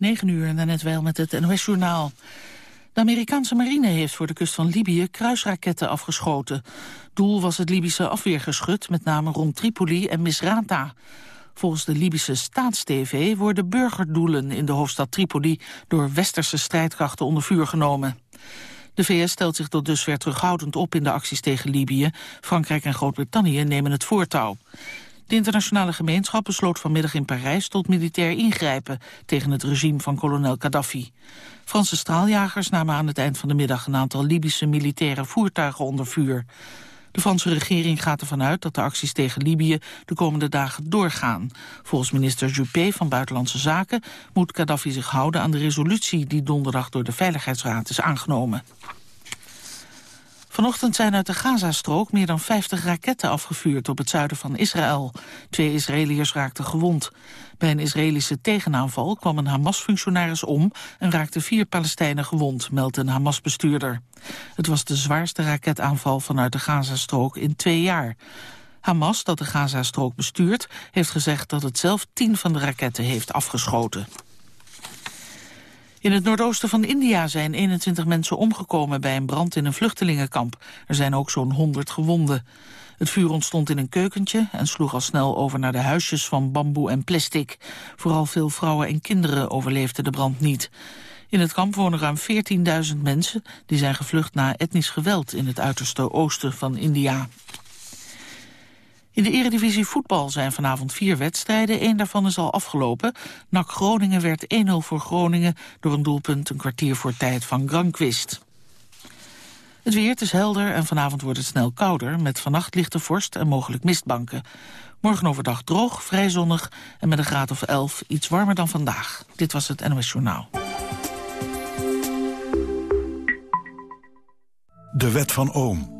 9 uur en net wel met het NOS-journaal. De Amerikaanse marine heeft voor de kust van Libië kruisraketten afgeschoten. Doel was het Libische afweergeschut, met name rond Tripoli en Misrata. Volgens de Libische staatstv worden burgerdoelen in de hoofdstad Tripoli... door westerse strijdkrachten onder vuur genomen. De VS stelt zich tot dusver terughoudend op in de acties tegen Libië. Frankrijk en Groot-Brittannië nemen het voortouw. De internationale gemeenschap besloot vanmiddag in Parijs tot militair ingrijpen tegen het regime van kolonel Gaddafi. Franse straaljagers namen aan het eind van de middag een aantal Libische militaire voertuigen onder vuur. De Franse regering gaat ervan uit dat de acties tegen Libië de komende dagen doorgaan. Volgens minister Juppé van Buitenlandse Zaken moet Gaddafi zich houden aan de resolutie die donderdag door de Veiligheidsraad is aangenomen. Vanochtend zijn uit de Gazastrook meer dan 50 raketten afgevuurd op het zuiden van Israël. Twee Israëliërs raakten gewond. Bij een Israëlische tegenaanval kwam een Hamas-functionaris om en raakten vier Palestijnen gewond, meldt een Hamas-bestuurder. Het was de zwaarste raketaanval vanuit de Gazastrook in twee jaar. Hamas, dat de Gazastrook bestuurt, heeft gezegd dat het zelf tien van de raketten heeft afgeschoten. In het noordoosten van India zijn 21 mensen omgekomen bij een brand in een vluchtelingenkamp. Er zijn ook zo'n 100 gewonden. Het vuur ontstond in een keukentje en sloeg al snel over naar de huisjes van bamboe en plastic. Vooral veel vrouwen en kinderen overleefden de brand niet. In het kamp wonen ruim 14.000 mensen. Die zijn gevlucht na etnisch geweld in het uiterste oosten van India. In de eredivisie voetbal zijn vanavond vier wedstrijden. Eén daarvan is al afgelopen. NAC Groningen werd 1-0 voor Groningen... door een doelpunt een kwartier voor tijd van Granquist. Het weer is helder en vanavond wordt het snel kouder... met vannacht lichte vorst en mogelijk mistbanken. Morgen overdag droog, vrij zonnig en met een graad of 11 iets warmer dan vandaag. Dit was het NOS Journaal. De wet van Ohm.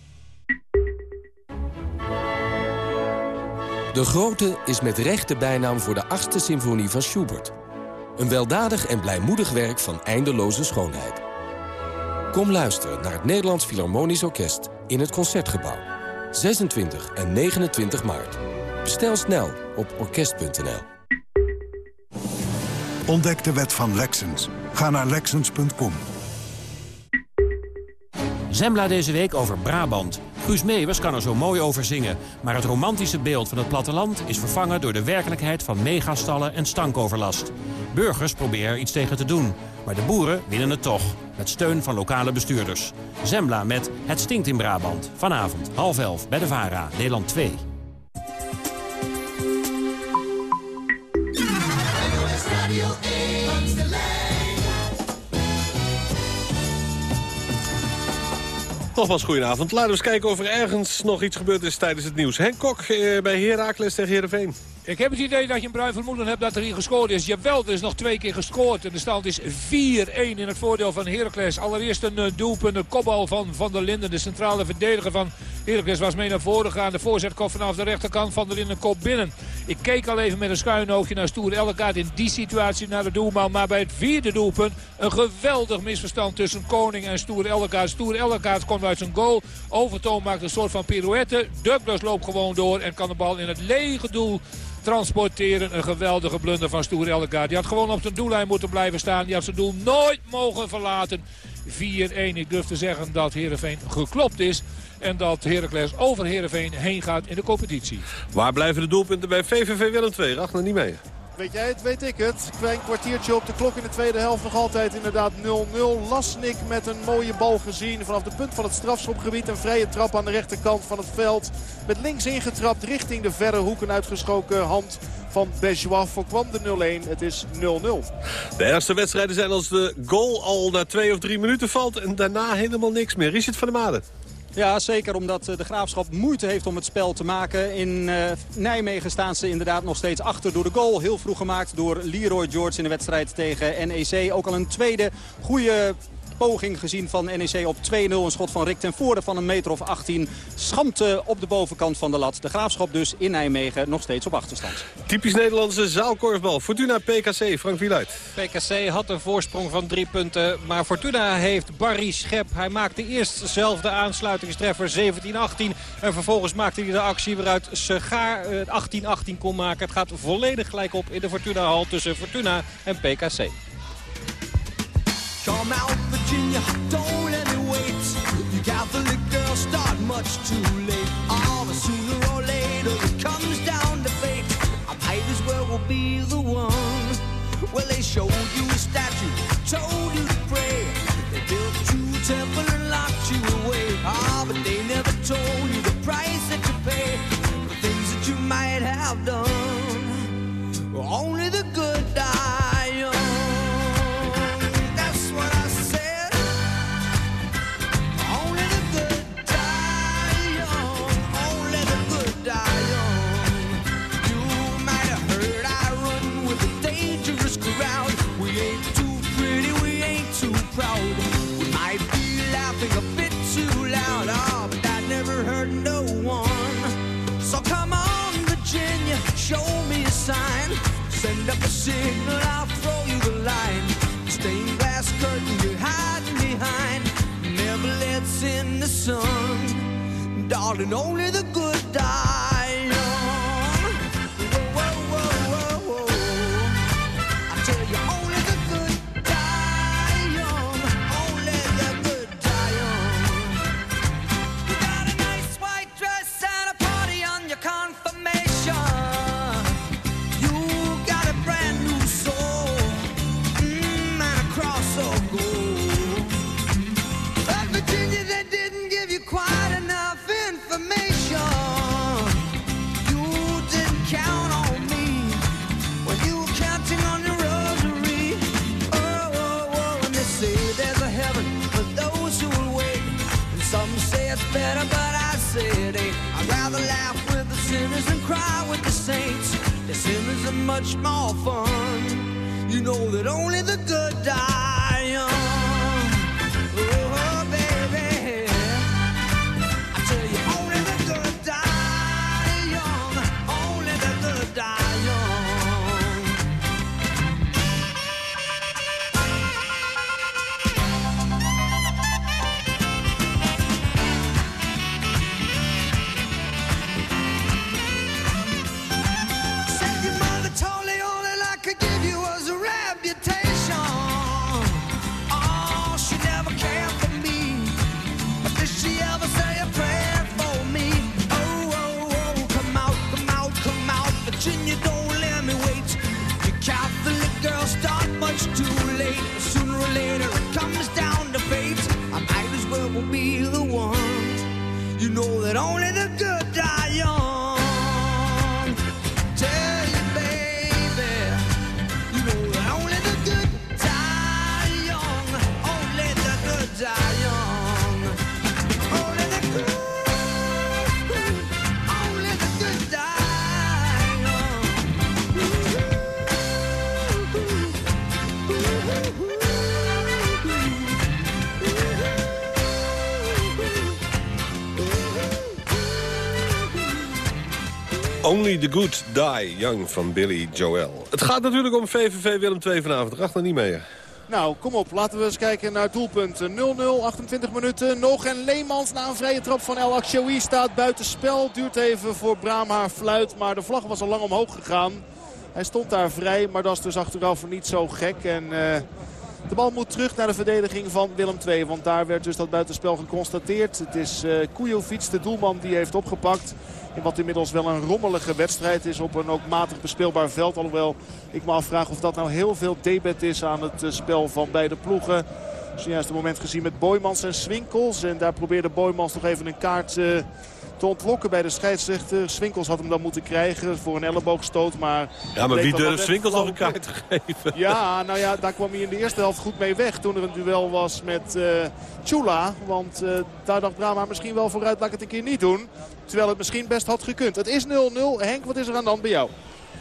De Grote is met recht de bijnaam voor de achtste symfonie van Schubert. Een weldadig en blijmoedig werk van eindeloze schoonheid. Kom luisteren naar het Nederlands Philharmonisch Orkest in het Concertgebouw. 26 en 29 maart. Bestel snel op orkest.nl. Ontdek de wet van Lexens. Ga naar Lexens.com. Zembla deze week over Brabant. Guus Meeuwers kan er zo mooi over zingen. Maar het romantische beeld van het platteland is vervangen door de werkelijkheid van megastallen en stankoverlast. Burgers proberen er iets tegen te doen. Maar de boeren winnen het toch. Met steun van lokale bestuurders. Zembla met Het stinkt in Brabant. Vanavond half elf bij de VARA, Nederland 2. Nogmaals, goedenavond. Laten we eens kijken of er ergens nog iets gebeurd is tijdens het nieuws. Henk Kok eh, bij Heracles tegen Heerenveen. Ik heb het idee dat je een bruin vermoeden hebt dat er hier gescoord is. Jawel, er is nog twee keer gescoord. En de stand is 4-1 in het voordeel van Heracles. Allereerst een uh, doelpunt, een kopbal van Van der Linden. De centrale verdediger van Heracles was mee naar voren gegaan. De voorzet komt vanaf de rechterkant van der Linden kop binnen. Ik keek al even met een schuin oogje naar Stoer Elkaart in die situatie naar de doelman. Maar bij het vierde doelpunt een geweldig misverstand tussen Koning en Stoer Elkaart. Stoer Elkaart komt uit zijn goal. Overtoon maakt een soort van pirouette. Douglas loopt gewoon door en kan de bal in het lege doel transporteren. Een geweldige blunder van Stoer Ellegaard. Die had gewoon op zijn doellijn moeten blijven staan. Die had zijn doel nooit mogen verlaten. 4-1. Ik durf te zeggen dat Heerenveen geklopt is. En dat Heracles over Heerenveen heen gaat in de competitie. Waar blijven de doelpunten bij VVV Willem 2? Ragnar niet mee. Weet jij het, weet ik het. Klein kwartiertje op de klok in de tweede helft. Nog altijd inderdaad 0-0. Lasnik met een mooie bal gezien. Vanaf de punt van het strafschopgebied. Een vrije trap aan de rechterkant van het veld. Met links ingetrapt richting de verre hoek. Een uitgeschoken hand van Bejois voorkwam de 0-1. Het is 0-0. De eerste wedstrijden zijn als de goal al na twee of drie minuten valt. En daarna helemaal niks meer. Richard van der Maden. Ja, zeker omdat eh, de Graafschap moeite heeft om het spel te maken. In uh, Nijmegen staan ze inderdaad nog steeds achter door de goal. Heel vroeg gemaakt door Leroy George in de wedstrijd tegen NEC. Ook al een tweede goede poging gezien van NEC op 2-0. Een schot van Rick ten Voorde van een meter of 18. Schampte op de bovenkant van de lat. De Graafschap dus in Nijmegen nog steeds op achterstand. Typisch Nederlandse zaalkorfbal. Fortuna PKC, Frank Wieluid. PKC had een voorsprong van drie punten. Maar Fortuna heeft Barry Schep. Hij maakte eerst zelf de aansluitingstreffer 17-18. En vervolgens maakte hij de actie waaruit Segaar 18-18 kon maken. Het gaat volledig gelijk op in de Fortuna-hal tussen Fortuna en PKC. Come out Virginia, don't let me wait. You Catholic girls start much too late. All the sooner or later it comes down to fate. I might as well be the one. Well, they showed you a statue, signal, I'll throw you the line. Stained glass curtain you're hiding behind. Never lets in the sun. Darling, only the good much more fun. You know that only the good die The good die young van Billy Joel. Het gaat natuurlijk om VVV Willem II vanavond. Racht er niet mee. Nou, kom op. Laten we eens kijken naar doelpunten. 0-0, 28 minuten nog. En Leemans na een vrije trap van El Akshoui staat buitenspel. Duurt even voor Brahma fluit, maar de vlag was al lang omhoog gegaan. Hij stond daar vrij, maar dat is dus achteraf niet zo gek. En eh, de bal moet terug naar de verdediging van Willem II. Want daar werd dus dat buitenspel geconstateerd. Het is uh, Kujovic, de doelman, die heeft opgepakt. In wat inmiddels wel een rommelige wedstrijd is op een ook matig bespeelbaar veld. Alhoewel ik me afvraag of dat nou heel veel debet is aan het eh, spel van beide ploegen. Zojuist een moment gezien met Boymans en Swinkels. En daar probeerde Boymans nog even een kaart eh, te ontlokken bij de scheidsrechter. Swinkels had hem dan moeten krijgen voor een elleboogstoot. Maar Ja, maar wie durft Swinkels nog een kaart te geven? Ja, nou ja, daar kwam hij in de eerste helft goed mee weg. Toen er een duel was met eh Chula. Want eh, daar dacht Brahma misschien wel vooruit, laat ik het een keer niet doen. Terwijl het misschien best had gekund. Het is 0-0. Henk, wat is er aan de hand bij jou?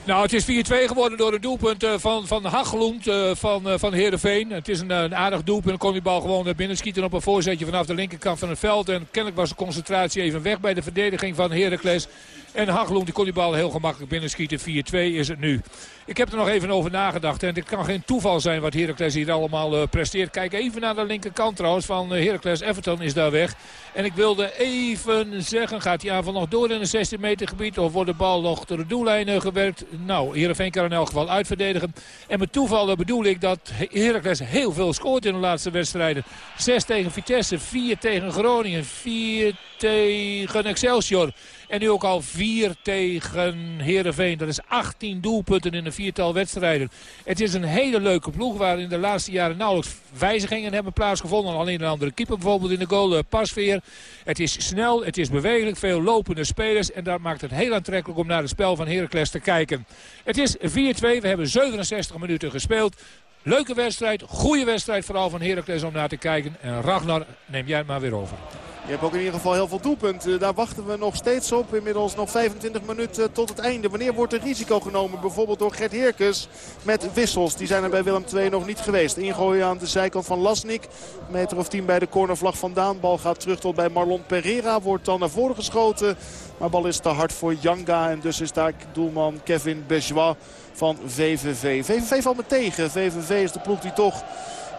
Nou, het is 4-2 geworden door het doelpunt eh, van, van uh, van, uh, van Heerenveen. Het is een, een aardig doelpunt. Dan kon die bal gewoon naar binnen schieten op een voorzetje vanaf de linkerkant van het veld. En kennelijk was de concentratie even weg bij de verdediging van Heracles. En Hageloen die kon die bal heel gemakkelijk binnenschieten. 4-2 is het nu. Ik heb er nog even over nagedacht. En het kan geen toeval zijn wat Heracles hier allemaal uh, presteert. Kijk even naar de linkerkant trouwens van uh, Heracles. Everton is daar weg. En ik wilde even zeggen, gaat die aanval nog door in een 16 meter gebied? Of wordt de bal nog door de doellijnen gewerkt? Nou, Heerenveen kan in elk geval uitverdedigen. En met toeval bedoel ik dat Heracles heel veel scoort in de laatste wedstrijden. 6 tegen Vitesse, 4 tegen Groningen, 4 tegen Excelsior. En nu ook al 4 tegen Heerenveen. Dat is 18 doelpunten in een viertal wedstrijden. Het is een hele leuke ploeg waar in de laatste jaren nauwelijks wijzigingen hebben plaatsgevonden. Alleen een andere keeper bijvoorbeeld in de goal, uh, Pasveer. Het is snel, het is bewegelijk, veel lopende spelers. En dat maakt het heel aantrekkelijk om naar het spel van Heracles te kijken. Het is 4-2, we hebben 67 minuten gespeeld. Leuke wedstrijd, goede wedstrijd vooral van Heracles om naar te kijken. En Ragnar, neem jij het maar weer over. Je hebt ook in ieder geval heel veel doelpunten. Daar wachten we nog steeds op. Inmiddels nog 25 minuten tot het einde. Wanneer wordt er risico genomen? Bijvoorbeeld door Gert Heerkes met wissels. Die zijn er bij Willem II nog niet geweest. Ingooien aan de zijkant van Lasnik. Meter of 10 bij de cornervlag vandaan. Bal gaat terug tot bij Marlon Pereira. Wordt dan naar voren geschoten. Maar bal is te hard voor Janga. En dus is daar doelman Kevin Bejois van VVV. VVV valt me tegen. VVV is de ploeg die toch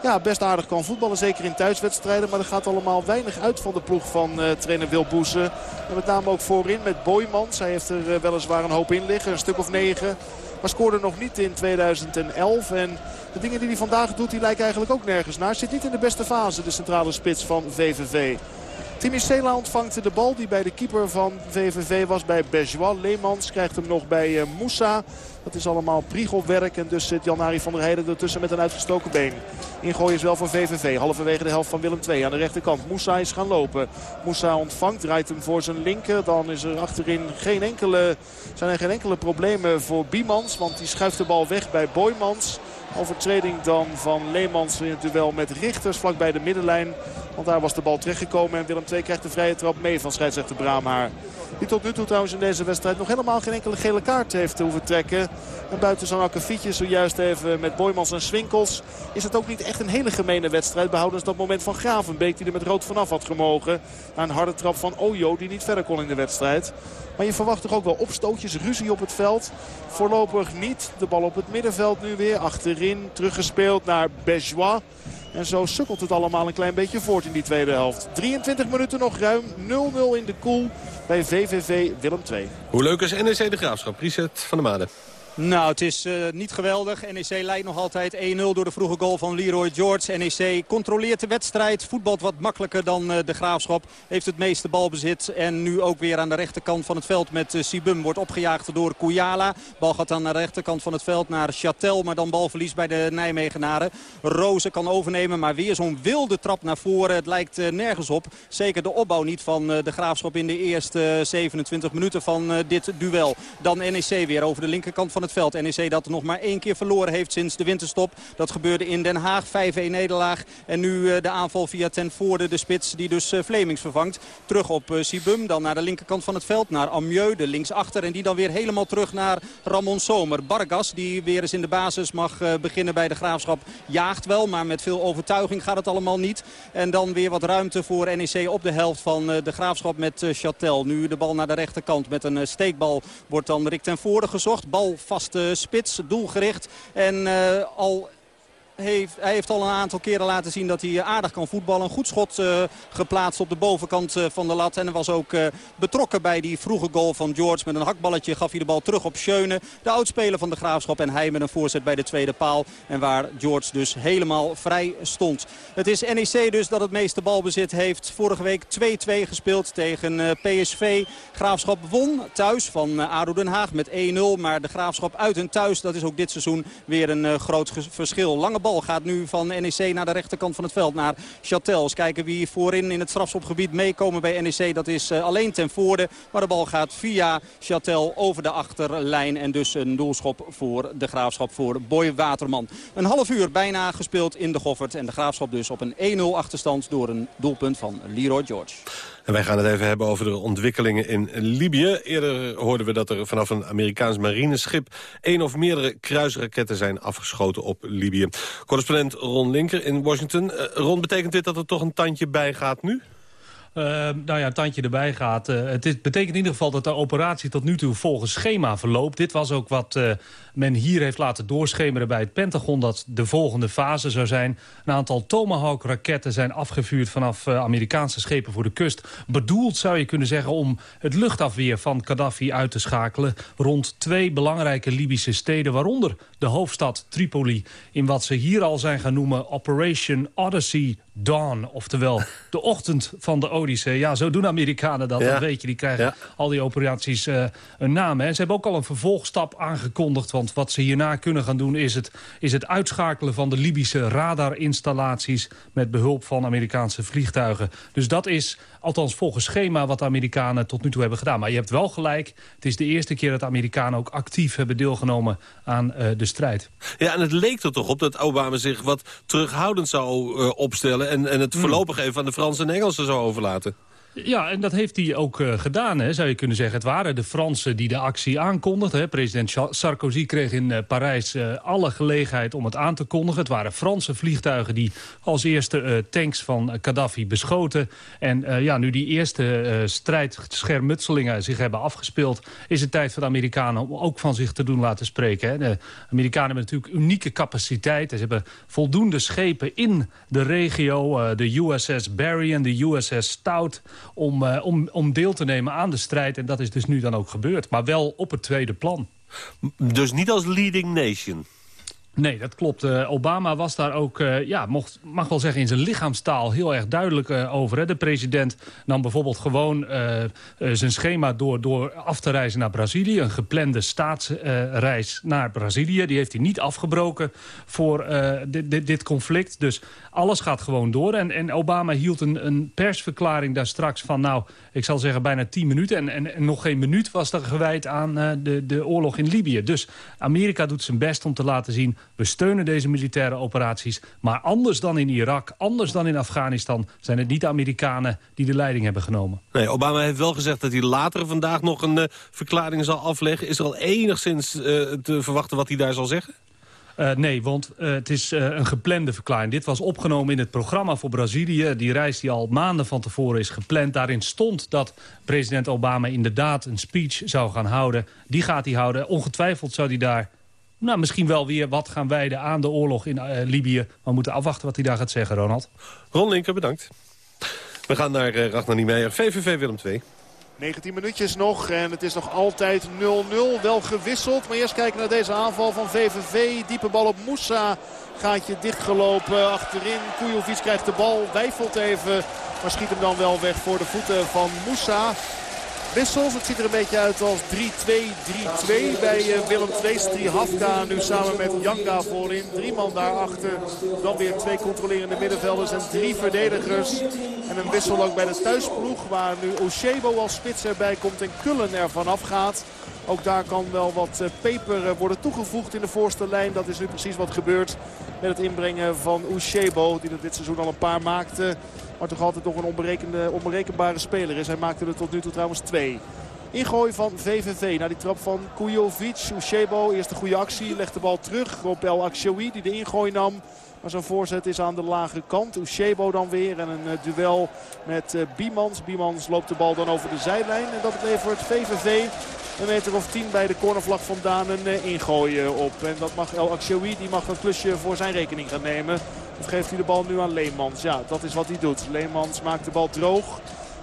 ja, best aardig kan voetballen. Zeker in thuiswedstrijden. Maar er gaat allemaal weinig uit van de ploeg van uh, trainer Wil Boesen. En met name ook voorin met Boymans. Hij heeft er uh, weliswaar een hoop in liggen. Een stuk of negen. Maar scoorde nog niet in 2011. En de dingen die hij vandaag doet, die lijken eigenlijk ook nergens naar. Zit niet in de beste fase, de centrale spits van VVV. Timmy Sela ontvangt de bal die bij de keeper van VVV was bij Bergeois. Leemans krijgt hem nog bij uh, Moussa. Dat is allemaal priegelwerk en dus zit Jan-Ari van der Heijden ertussen met een uitgestoken been. Ingooien is wel voor VVV. Halverwege de helft van Willem II aan de rechterkant. Moussa is gaan lopen. Moussa ontvangt, draait hem voor zijn linker. Dan is er achterin geen enkele, zijn er geen enkele problemen voor Biemans. Want die schuift de bal weg bij Boymans. Overtreding dan van Leemans in het duel met Richters vlak bij de middenlijn. Want daar was de bal terechtgekomen en Willem II krijgt de vrije trap mee van scheidsrechter Braamhaar. Die tot nu toe trouwens in deze wedstrijd nog helemaal geen enkele gele kaart heeft hoeven trekken. En buiten zo'n akkefietje zojuist even met Boymans en Swinkels is het ook niet echt een hele gemene wedstrijd. Behoudens dat moment van Gravenbeek die er met rood vanaf had gemogen. Na een harde trap van Ojo die niet verder kon in de wedstrijd. Maar je verwacht toch ook wel opstootjes, ruzie op het veld. Voorlopig niet. De bal op het middenveld nu weer. Achterin teruggespeeld naar Bejois. En zo sukkelt het allemaal een klein beetje voort in die tweede helft. 23 minuten nog ruim. 0-0 in de koel bij VVV Willem II. Hoe leuk is NEC de Graafschap? Reset van de Maden. Nou, het is uh, niet geweldig. NEC leidt nog altijd 1-0 door de vroege goal van Leroy George. NEC controleert de wedstrijd. Voetbalt wat makkelijker dan uh, de Graafschap. Heeft het meeste balbezit. En nu ook weer aan de rechterkant van het veld met uh, Sibum. Wordt opgejaagd door Kouyala. Bal gaat dan naar de rechterkant van het veld naar Chatel. Maar dan balverlies bij de Nijmegenaren. Rozen kan overnemen. Maar weer zo'n wilde trap naar voren. Het lijkt nergens op. Zeker de opbouw niet van de Graafschap in de eerste 27 minuten van dit duel. Dan NEC weer over de linkerkant van het veld. NEC dat nog maar één keer verloren heeft sinds de winterstop. Dat gebeurde in Den Haag. 5-1 nederlaag. En nu uh, de aanval via ten voorde de spits die dus uh, Flemings vervangt. Terug op uh, Sibum. Dan naar de linkerkant van het veld. Naar Amieux, de linksachter. En die dan weer helemaal terug naar Ramon Somer. Bargas die weer eens in de basis mag beginnen bij de Graafschap. Jaagt wel, maar met veel overtuiging gaat het allemaal niet. En dan weer wat ruimte voor NEC op de helft van de Graafschap met Chatel. Nu de bal naar de rechterkant met een steekbal wordt dan Rick ten voorde gezocht. Bal vaste spits, doelgericht. En uh, al heeft, hij heeft al een aantal keren laten zien dat hij aardig kan voetballen. Een goed schot uh, geplaatst op de bovenkant uh, van de lat. En was ook betrokken bij die vroege goal van George. Met een hakballetje gaf hij de bal terug op Schöne. De oudspeler van de Graafschap. En hij met een voorzet bij de tweede paal. En waar George dus helemaal vrij stond. Het is NEC dus dat het meeste balbezit heeft. Vorige week 2-2 gespeeld tegen PSV. Graafschap won thuis van ADO Den Haag met 1-0. Maar de Graafschap uit en thuis, dat is ook dit seizoen weer een groot verschil. Lange bal gaat nu van NEC naar de rechterkant van het veld. Naar Chatel. Eens kijken wie voorin in het strafschopgebied meekomen bij NEC. Dat is uh, alleen ten voorde. Maar de bal gaat via Chatel over de achterlijn. En dus een doelschop voor de Graafschap voor Boy Waterman. Een half uur bijna gespeeld in de Goffert. En de Graafschap dus op een 1-0 achterstand door een doelpunt van Leroy George. Wij gaan het even hebben over de ontwikkelingen in Libië. Eerder hoorden we dat er vanaf een Amerikaans marineschip... één of meerdere kruisraketten zijn afgeschoten op Libië. Correspondent Ron Linker in Washington. Eh, Ron, betekent dit dat er toch een tandje bij gaat nu? Uh, nou ja, tandje erbij gaat. Uh, het is, betekent in ieder geval dat de operatie tot nu toe volgens schema verloopt. Dit was ook wat uh, men hier heeft laten doorschemeren bij het Pentagon... dat de volgende fase zou zijn. Een aantal Tomahawk-raketten zijn afgevuurd vanaf Amerikaanse schepen voor de kust. Bedoeld, zou je kunnen zeggen, om het luchtafweer van Gaddafi uit te schakelen... rond twee belangrijke Libische steden, waaronder de hoofdstad Tripoli... in wat ze hier al zijn gaan noemen Operation Odyssey Dawn. Oftewel de ochtend van de Odyssee. Ja, zo doen Amerikanen dat. Ja. Dat weet je, die krijgen Ja. al die operaties eh, een naam. Hè. Ze hebben ook al een vervolgstap aangekondigd. Want wat ze hierna kunnen gaan doen is het, is het uitschakelen van de Libische radarinstallaties... met behulp van Amerikaanse vliegtuigen. Dus dat is, althans volgens schema, wat de Amerikanen tot nu toe hebben gedaan. Maar je hebt wel gelijk, het is de eerste keer dat de Amerikanen ook actief hebben deelgenomen aan eh, de strijd. Ja, en het leek er toch op dat Obama zich wat terughoudend zou eh, opstellen... En, en het voorlopig even aan de Fransen en Engelsen zou overlaten. Ja, en dat heeft hij ook eh, gedaan, hè, zou je kunnen zeggen. Het waren de Fransen die de actie aankondigden. President Sarkozy kreeg in eh, Parijs eh, alle gelegenheid om het aan te kondigen. Het waren Franse vliegtuigen die als eerste tanks van Gaddafi beschoten. En ja, nu die eerste strijdschermutselingen zich hebben afgespeeld... is het tijd voor de Amerikanen om ook van zich te doen laten spreken. Hè. De Amerikanen hebben natuurlijk unieke capaciteiten. Ze hebben voldoende schepen in de regio. de USS Barry en de USS Stout om, eh, om, om deel te nemen aan de strijd. En dat is dus nu dan ook gebeurd. Maar wel op het tweede plan. Dus niet als leading nation. Nee, dat klopt. Eh, Obama was daar ook, eh, ja, mocht, mag wel zeggen, in zijn lichaamstaal heel erg duidelijk eh, over. Hè. De president nam bijvoorbeeld gewoon zijn schema door, door af te reizen naar Brazilië. Een geplande staatsreis naar Brazilië. Die heeft hij niet afgebroken voor dit, dit, dit conflict. Dus alles gaat gewoon door. En, en Obama hield een, een persverklaring daar straks van, nou, ik zal zeggen bijna tien minuten. En, en, nog geen minuut was er gewijd aan de, de oorlog in Libië. Dus Amerika doet zijn best om te laten zien... we steunen deze militaire operaties. Maar anders dan in Irak, anders dan in Afghanistan... zijn het niet de Amerikanen die de leiding hebben genomen. Nee, Obama heeft wel gezegd dat hij later vandaag nog een eh, verklaring zal afleggen. Is er al enigszins eh, te verwachten wat hij daar zal zeggen? Uh, nee, want uh, het is uh, een geplande verklaring. Dit was opgenomen in het programma voor Brazilië. Die reis die al maanden van tevoren is gepland. Daarin stond dat president Obama inderdaad een speech zou gaan houden. Die gaat hij houden. Ongetwijfeld zou hij daar nou, misschien wel weer wat gaan wijden aan de oorlog in Libië. Maar we moeten afwachten wat hij daar gaat zeggen, Ronald. Ron Linker, bedankt. We gaan naar uh, Ragnar Niemeyer, VVV Willem II. 19 minuutjes nog en het is nog altijd 0-0. Wel gewisseld, maar eerst kijken naar deze aanval van VVV. Diepe bal op Moussa. Gaatje dichtgelopen achterin. Kujovic krijgt de bal, wijfelt even. Maar schiet hem dan wel weg voor de voeten van Moussa. Wissels, het ziet er een beetje uit als 3-2-3-2 bij uh, Willem II. Strihafka nu samen met Janga voorin. Drie man daarachter. Dan weer twee controlerende middenvelders en drie verdedigers. En een wissel ook bij de thuisploeg waar nu Oshebo als spits erbij komt en Kullen er vanaf gaat. Ook daar kan wel wat uh, peper uh, worden toegevoegd in de voorste lijn. Dat is nu precies wat gebeurt met het inbrengen van Ushebo. Die er dit seizoen al een paar maakte. Maar toch altijd nog een onberekenbare speler is. Hij maakte er tot nu toe trouwens twee. Ingooi van VVV naar die trap van Kujovic. Ushebo, eerste goede actie. Legt de bal terug op El Akshoui die de ingooi nam. Maar zijn voorzet is aan de lage kant. Ushebo dan weer. En een uh, duel met uh, Biemans. Biemans loopt de bal dan over de zijlijn. En dat levert VVV een meter of tien bij de cornervlag vandaan een uh, ingooi op. En dat mag El Akshoui. Die mag dat klusje voor zijn rekening gaan nemen. Geeft hij de bal nu aan Leemans? Ja, dat is wat hij doet. Leemans maakt de bal droog.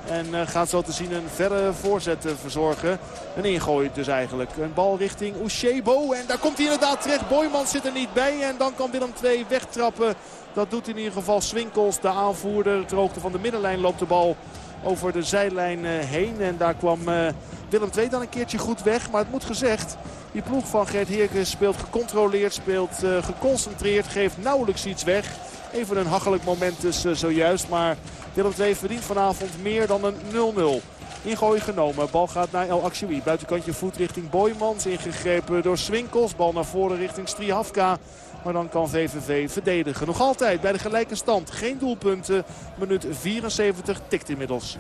En uh, gaat zo te zien een verre voorzet verzorgen. Een ingooi dus eigenlijk. Een bal richting Ushebo. En daar komt hij inderdaad terecht. Boymans zit er niet bij. En dan kan Willem II wegtrappen. Dat doet in ieder geval Swinkels, de aanvoerder. Ter hoogte van de middenlijn loopt de bal over de zijlijn uh, heen. En daar kwam Willem II dan een keertje goed weg. Maar het moet gezegd, die ploeg van Gert Heerkens speelt gecontroleerd, speelt geconcentreerd. Geeft nauwelijks iets weg. Even een hachelijk moment dus zojuist. Maar Willem II verdient vanavond meer dan een 0-0. Ingooi genomen. Bal gaat naar El Akshoui. Buitenkantje voet richting Boymans. Ingegrepen door Swinkels. Bal naar voren richting Strihavka. Maar dan kan VVV verdedigen. Nog altijd bij de gelijke stand. Geen doelpunten. Minuut 74 tikt inmiddels.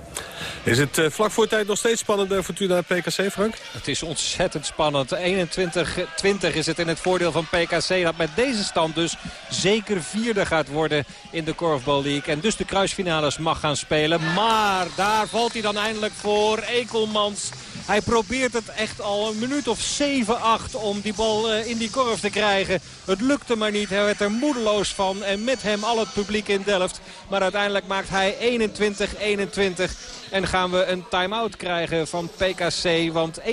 Is het eh, vlak voor tijd nog steeds spannend bij Fortuna PKC, Frank? Het is ontzettend spannend. 21-20 is het in het voordeel van PKC. Dat met deze stand dus zeker vierde gaat worden in de Korfbal League. En dus de kruisfinales mag gaan spelen. Maar daar valt hij dan eindelijk voor. Ekelmans. Hij probeert het echt al een minuut of 7, 8 om die bal eh, in die korf te krijgen. Het lukte maar niet. Hij werd er moedeloos van. En met hem al het publiek in Delft. Maar uiteindelijk maakt hij 21-21. En gaan we een time-out krijgen van PKC. Want 21-21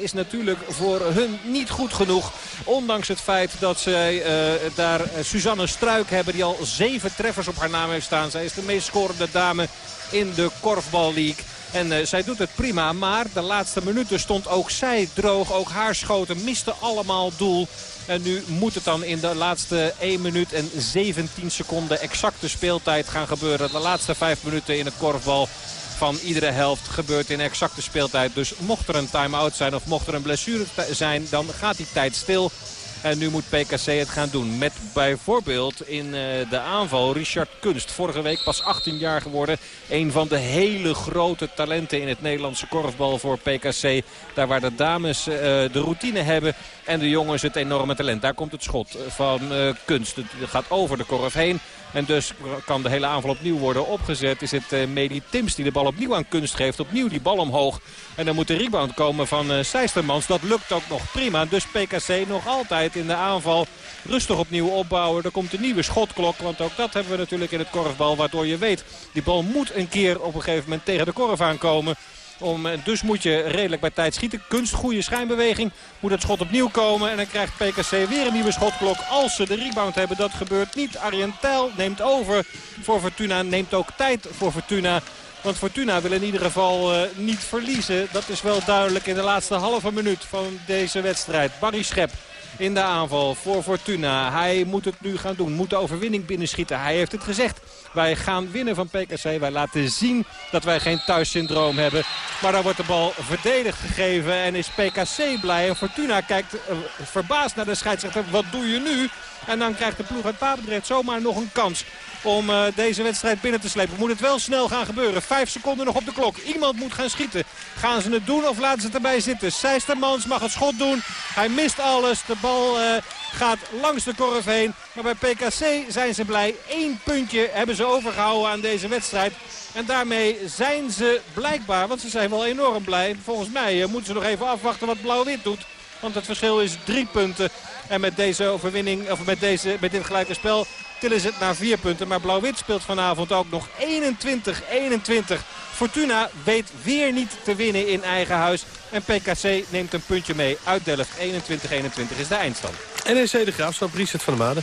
is natuurlijk voor hun niet goed genoeg. Ondanks het feit dat ze uh, daar Suzanne Struik hebben. Die al zeven treffers op haar naam heeft staan. Zij is de meest scorende dame in de Korfbal League. En uh, zij doet het prima, maar de laatste minuten stond ook zij droog. Ook haar schoten misten allemaal doel. En nu moet het dan in de laatste 1 minuut en 17 seconden exacte speeltijd gaan gebeuren. De laatste 5 minuten in het korfbal van iedere helft gebeurt in exacte speeltijd. Dus mocht er een time-out zijn of mocht er een blessure zijn, dan gaat die tijd stil. En nu moet PKC het gaan doen. Met bijvoorbeeld in uh, de aanval Richard Kunst. Vorige week pas 18 jaar geworden. Een van de hele grote talenten in het Nederlandse korfbal voor PKC. Daar waar de dames uh, de routine hebben en de jongens het enorme talent. Daar komt het schot van uh, Kunst. Het gaat over de korf heen. En dus kan de hele aanval opnieuw worden opgezet. Is het uh, Medi Tims die de bal opnieuw aan kunst geeft. Opnieuw die bal omhoog. En dan moet de rebound komen van uh, Seistermans. Dat lukt ook nog prima. Dus PKC nog altijd in de aanval rustig opnieuw opbouwen. Er komt een nieuwe schotklok. Want ook dat hebben we natuurlijk in het korfbal. Waardoor je weet, die bal moet een keer op een gegeven moment tegen de korf aankomen. Om, dus moet je redelijk bij tijd schieten. Kunst, goede schijnbeweging. Moet het schot opnieuw komen. En dan krijgt PKC weer een nieuwe schotklok. Als ze de rebound hebben, dat gebeurt niet. Arientel neemt over voor Fortuna. Neemt ook tijd voor Fortuna. Want Fortuna wil in ieder geval uh, niet verliezen. Dat is wel duidelijk in de laatste halve minuut van deze wedstrijd. Barry Schep in de aanval voor Fortuna. Hij moet het nu gaan doen. Moet de overwinning binnenschieten. Hij heeft het gezegd. Wij gaan winnen van PKC. Wij laten zien dat wij geen thuissyndroom hebben. Maar dan wordt de bal verdedigd gegeven. En is PKC blij. En Fortuna kijkt uh, verbaasd naar de scheidsrechter. Wat doe je nu? En dan krijgt de ploeg uit Papendrecht zomaar nog een kans om uh, deze wedstrijd binnen te slepen. Moet het wel snel gaan gebeuren. Vijf seconden nog op de klok. Iemand moet gaan schieten. Gaan ze het doen of laten ze het erbij zitten? Seistermans mag het schot doen. Hij mist alles. De bal uh, gaat langs de korf heen. Maar bij PKC zijn ze blij. Eén puntje hebben ze overgehouden aan deze wedstrijd. En daarmee zijn ze blijkbaar, want ze zijn wel enorm blij. Volgens mij uh, moeten ze nog even afwachten wat Blauw-Wit doet. Want het verschil is drie punten. En met deze overwinning, of met, deze, met dit gelijke spel, tillen ze het naar vier punten. Maar Blauw-Wit speelt vanavond ook nog 21-21. Fortuna weet weer niet te winnen in eigen huis. En PKC neemt een puntje mee uit Delft. 21-21 is de eindstand. NEC de Graafschap, Richard van der Made.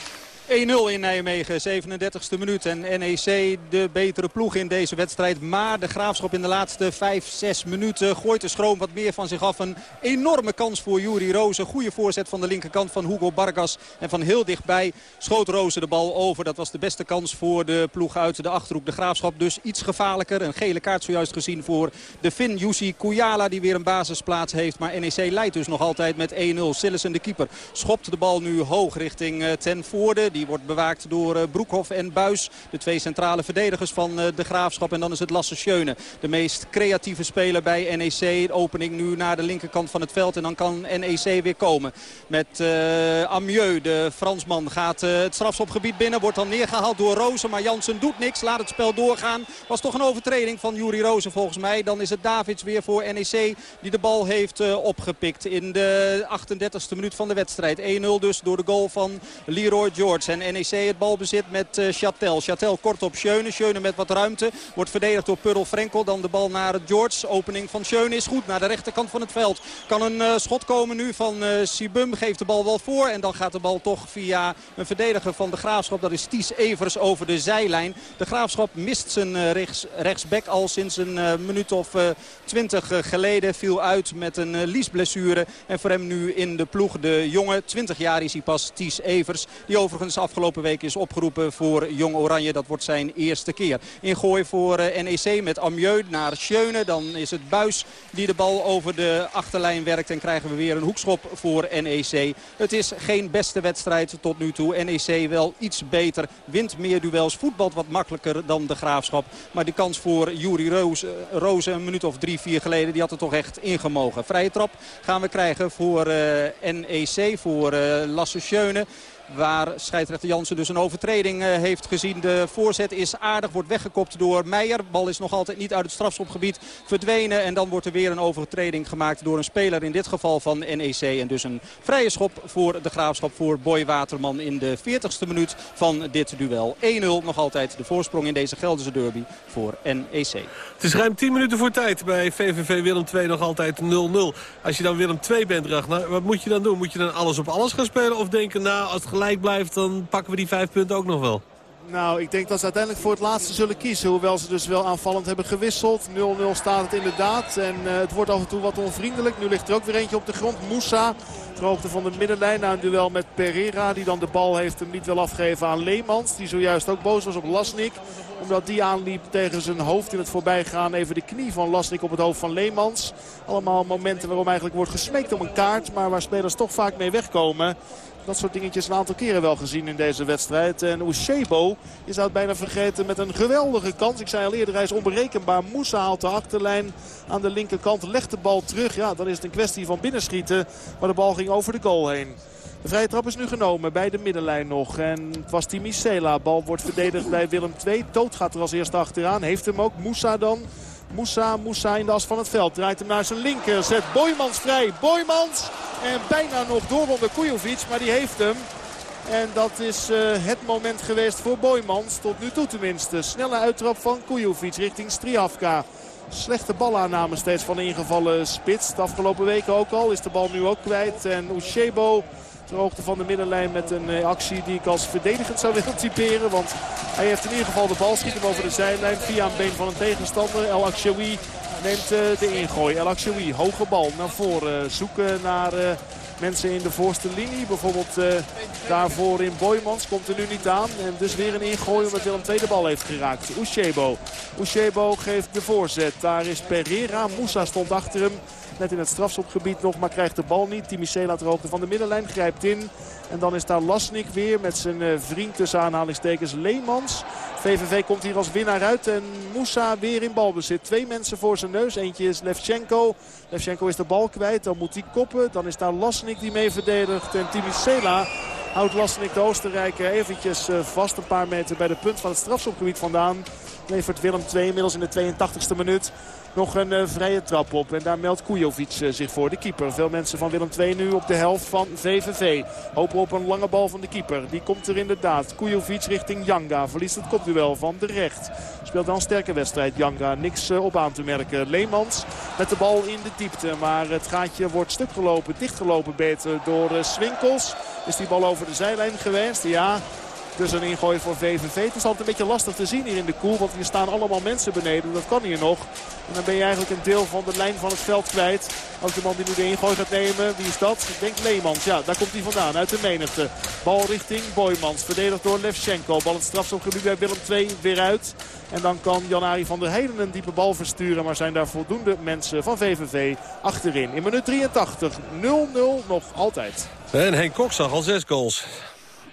1-0 in Nijmegen, 37e minuut. En NEC de betere ploeg in deze wedstrijd. Maar de Graafschap in de laatste 5, 6 minuten gooit de schroom wat meer van zich af. Een enorme kans voor Juri Rozen. Goede voorzet van de linkerkant van Hugo Bargas. En van heel dichtbij schoot Rozen de bal over. Dat was de beste kans voor de ploeg uit de Achterhoek. De Graafschap dus iets gevaarlijker. Een gele kaart zojuist gezien voor de Fin Jussi Kujala die weer een basisplaats heeft. Maar NEC leidt dus nog altijd met 1-0. Sillessen de keeper schopt de bal nu hoog richting ten voorde. Die wordt bewaakt door uh, Broekhoff en Buis. De twee centrale verdedigers van uh, de Graafschap. En dan is het Lasse Schöne. De meest creatieve speler bij NEC. Opening nu naar de linkerkant van het veld. En dan kan NEC weer komen. Met uh, Amieux, de Fransman, gaat het strafschopgebied binnen. Wordt dan neergehaald door Rozen. Maar Jansen doet niks. Laat het spel doorgaan. Was toch een overtreding van Juri Rozen volgens mij. Dan is het Davids weer voor NEC die de bal heeft opgepikt. In de 38e minuut van de wedstrijd. 1-0 dus door de goal van Leroy George. En NEC het balbezit met uh, Chatel. Chatel kort op Schöne. Schöne met wat ruimte. Wordt verdedigd door Purl Frenkel. Dan de bal naar George. Opening van Schöne is goed. Naar de rechterkant van het veld. Kan een uh, schot komen nu van uh, Sibum. Geeft de bal wel voor. En dan gaat de bal toch via een verdediger van de Graafschap. Dat is Ties Evers over de zijlijn. De Graafschap mist zijn rechts, rechtsback al sinds een minuut of twintig geleden. Viel uit met een liesblessure. En voor hem nu in de ploeg de jonge. 20 jaar is hij pas Ties Evers. Die overigens Afgelopen week is opgeroepen voor Jong Oranje. Dat wordt zijn eerste keer. Ingooi voor eh, NEC met Amieux naar Schöne. Dan is het Buis die de bal over de achterlijn werkt. En krijgen we weer een hoekschop voor NEC. Het is geen beste wedstrijd tot nu toe. NEC wel iets beter. Wint meer duels. Voetbalt wat makkelijker dan de Graafschap. Maar die kans voor Juri Roos, Rozen een minuut of drie, vier geleden. Die had er toch echt ingemogen. Vrije trap gaan we krijgen voor uh, NEC. Voor Lasse Schöne. Waar scheidsrechter Jansen dus een overtreding uh, heeft gezien. De voorzet is aardig, wordt weggekopt door Meijer. Bal is nog altijd niet uit het strafschopgebied verdwenen. En dan wordt er weer een overtreding gemaakt door een speler in dit geval van NEC. En dus een vrije schop voor de Graafschap voor Boy Waterman in de 40ste minuut van dit duel. 1-0 nog altijd de voorsprong in deze Gelderse derby voor NEC. Het is ruim 10 minuten voor tijd bij VVV Willem 2 nog altijd 0-0. Als je dan Willem 2 bent, Ragnar, wat moet je dan doen? Moet je dan alles op alles gaan spelen of denken, nou, als het blijft, dan pakken we die vijf punten ook nog wel? Nou, ik denk dat ze uiteindelijk voor het laatste zullen kiezen. Hoewel ze dus wel aanvallend hebben gewisseld. 0-0 staat het inderdaad. En uh, het wordt af en toe wat onvriendelijk. Nu ligt er ook weer eentje op de grond. Moussa, ter van de middenlijn. Na een duel met Pereira. Die dan de bal heeft hem niet wil afgeven aan Leemans. Die zojuist ook boos was op Lasnik. Omdat die aanliep tegen zijn hoofd in het voorbijgaan. Even de knie van Lasnik op het hoofd van Leemans. Allemaal momenten waarom eigenlijk wordt gesmeekt om een kaart. Maar waar spelers toch vaak mee wegkomen. Dat soort dingetjes een aantal keren wel gezien in deze wedstrijd. En Ushebo, je zou bijna vergeten, met een geweldige kans. Ik zei al eerder, hij is onberekenbaar. Moussa haalt de achterlijn aan de linkerkant, legt de bal terug. Ja, dan is het een kwestie van binnenschieten. Maar de bal ging over de goal heen. De vrije trap is nu genomen bij de middenlijn nog. En het was Timi Sela. Bal wordt verdedigd bij Willem II. Toot gaat er als eerste achteraan. Heeft hem ook. Moussa dan. Moussa, Moussa in de as van het veld. Draait hem naar zijn linker. Zet Boymans vrij. Boymans. En bijna nog door onder Kujovic. Maar die heeft hem. En dat is uh, het moment geweest voor Boymans. Tot nu toe tenminste. Snelle uittrap van Kujovic richting Striavka. Slechte balaanname steeds van ingevallen spits. De afgelopen weken ook al. Is de bal nu ook kwijt. En Ushebo ter hoogte van de middenlijn met een uh, actie die ik als verdedigend zou willen typeren. Want hij heeft in ieder geval de bal. Schiet hem over de zijlijn via een been van een tegenstander. El Akshawi neemt uh, de ingooi. El Akshawi, hoge bal naar voren. Zoeken naar... Mensen in de voorste linie. Bijvoorbeeld daarvoor in Boymans komt er nu niet aan. En dus weer een ingooi omdat Willem tweede bal heeft geraakt. Ushebo. Ushebo geeft de voorzet. Daar is Pereira. Moussa stond achter hem. Net in het strafschopgebied nog, maar krijgt de bal niet. Timicela ter hoogte van de middenlijn grijpt in. En dan is daar Lasnik weer met zijn uh, vriend tussen aanhalingstekens Leemans. VVV komt hier als winnaar uit. En Moussa weer in balbezit. Twee mensen voor zijn neus. Eentje is Levchenko. Levchenko is de bal kwijt. Dan moet hij koppen. Dan is daar Lasnik die mee verdedigt. En Timicela houdt Lasnik de Oostenrijker eventjes uh, vast. Een paar meter bij de punt van het strafschopgebied vandaan. Levert Willem 2 inmiddels in de 82e minuut nog een uh, vrije trap op. En daar meldt Kujovic uh, zich voor, de keeper. Veel mensen van Willem II nu op de helft van VVV. Hopen op een lange bal van de keeper. Die komt er inderdaad. Kujovic richting Janga. Verliest het kopduel van de recht. Speelt dan een sterke wedstrijd Janga. Niks uh, op aan te merken. Leemans met de bal in de diepte. Maar het gaatje wordt stuk gelopen, dichtgelopen beter door Swinkels. Is die bal over de zijlijn geweest? Ja, dus een ingooi voor VVV. Het is altijd een beetje lastig te zien hier in de koel. Want hier staan allemaal mensen beneden. Dat kan hier nog. En dan ben je eigenlijk een deel van de lijn van het veld kwijt. Ook de man die nu de ingooi gaat nemen. Wie is dat? Ik denk Leemans. Ja, daar komt hij vandaan. Uit de menigte. Bal richting Boymans. Verdedigd door Levchenko. Bal het strafschopgebied bij Willem 2 weer uit. En dan kan Jan-Ari van der Heden een diepe bal versturen. Maar zijn daar voldoende mensen van VVV achterin. In minuut 83. 0-0 nog altijd. En Henk Kok zag al zes goals.